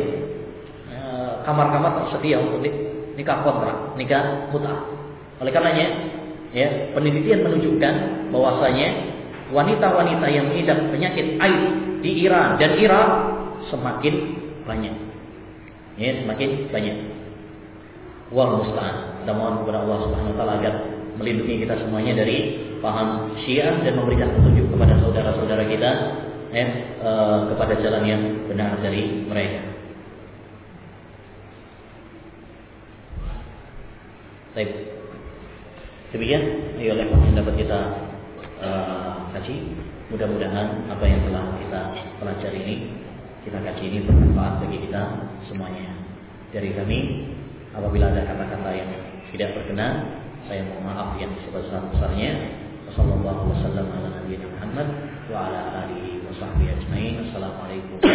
S1: eh, kamar-kamar tersedia untuk nikah kontrak, nikah mut'ah. Oleh karenanya, ya, penelitian menunjukkan bahwasanya wanita-wanita yang mengidap penyakit AIDS di Iran dan Irak semakin banyak. Ya, semakin banyak. Wah musta'an. Kita mohon kepada Allah Subhanahu wa taala agar melindungi kita semuanya dari paham Syiah dan memberikan petunjuk kepada saudara-saudara kita eh, kepada jalan yang benar dari mereka. Baik. Demikian ayolah yang dapat kita uh, kaji. Mudah-mudahan apa yang telah kita pelajari ini kita kaji ini bermanfaat bagi kita semuanya. Dari kami apabila ada kata-kata yang tidak berkenan, saya mohon maaf yang sebesar-besarnya. Wassalamualaikum warahmatullahi wabarakatuh. وصحبه أجمعين. السلام عليكم.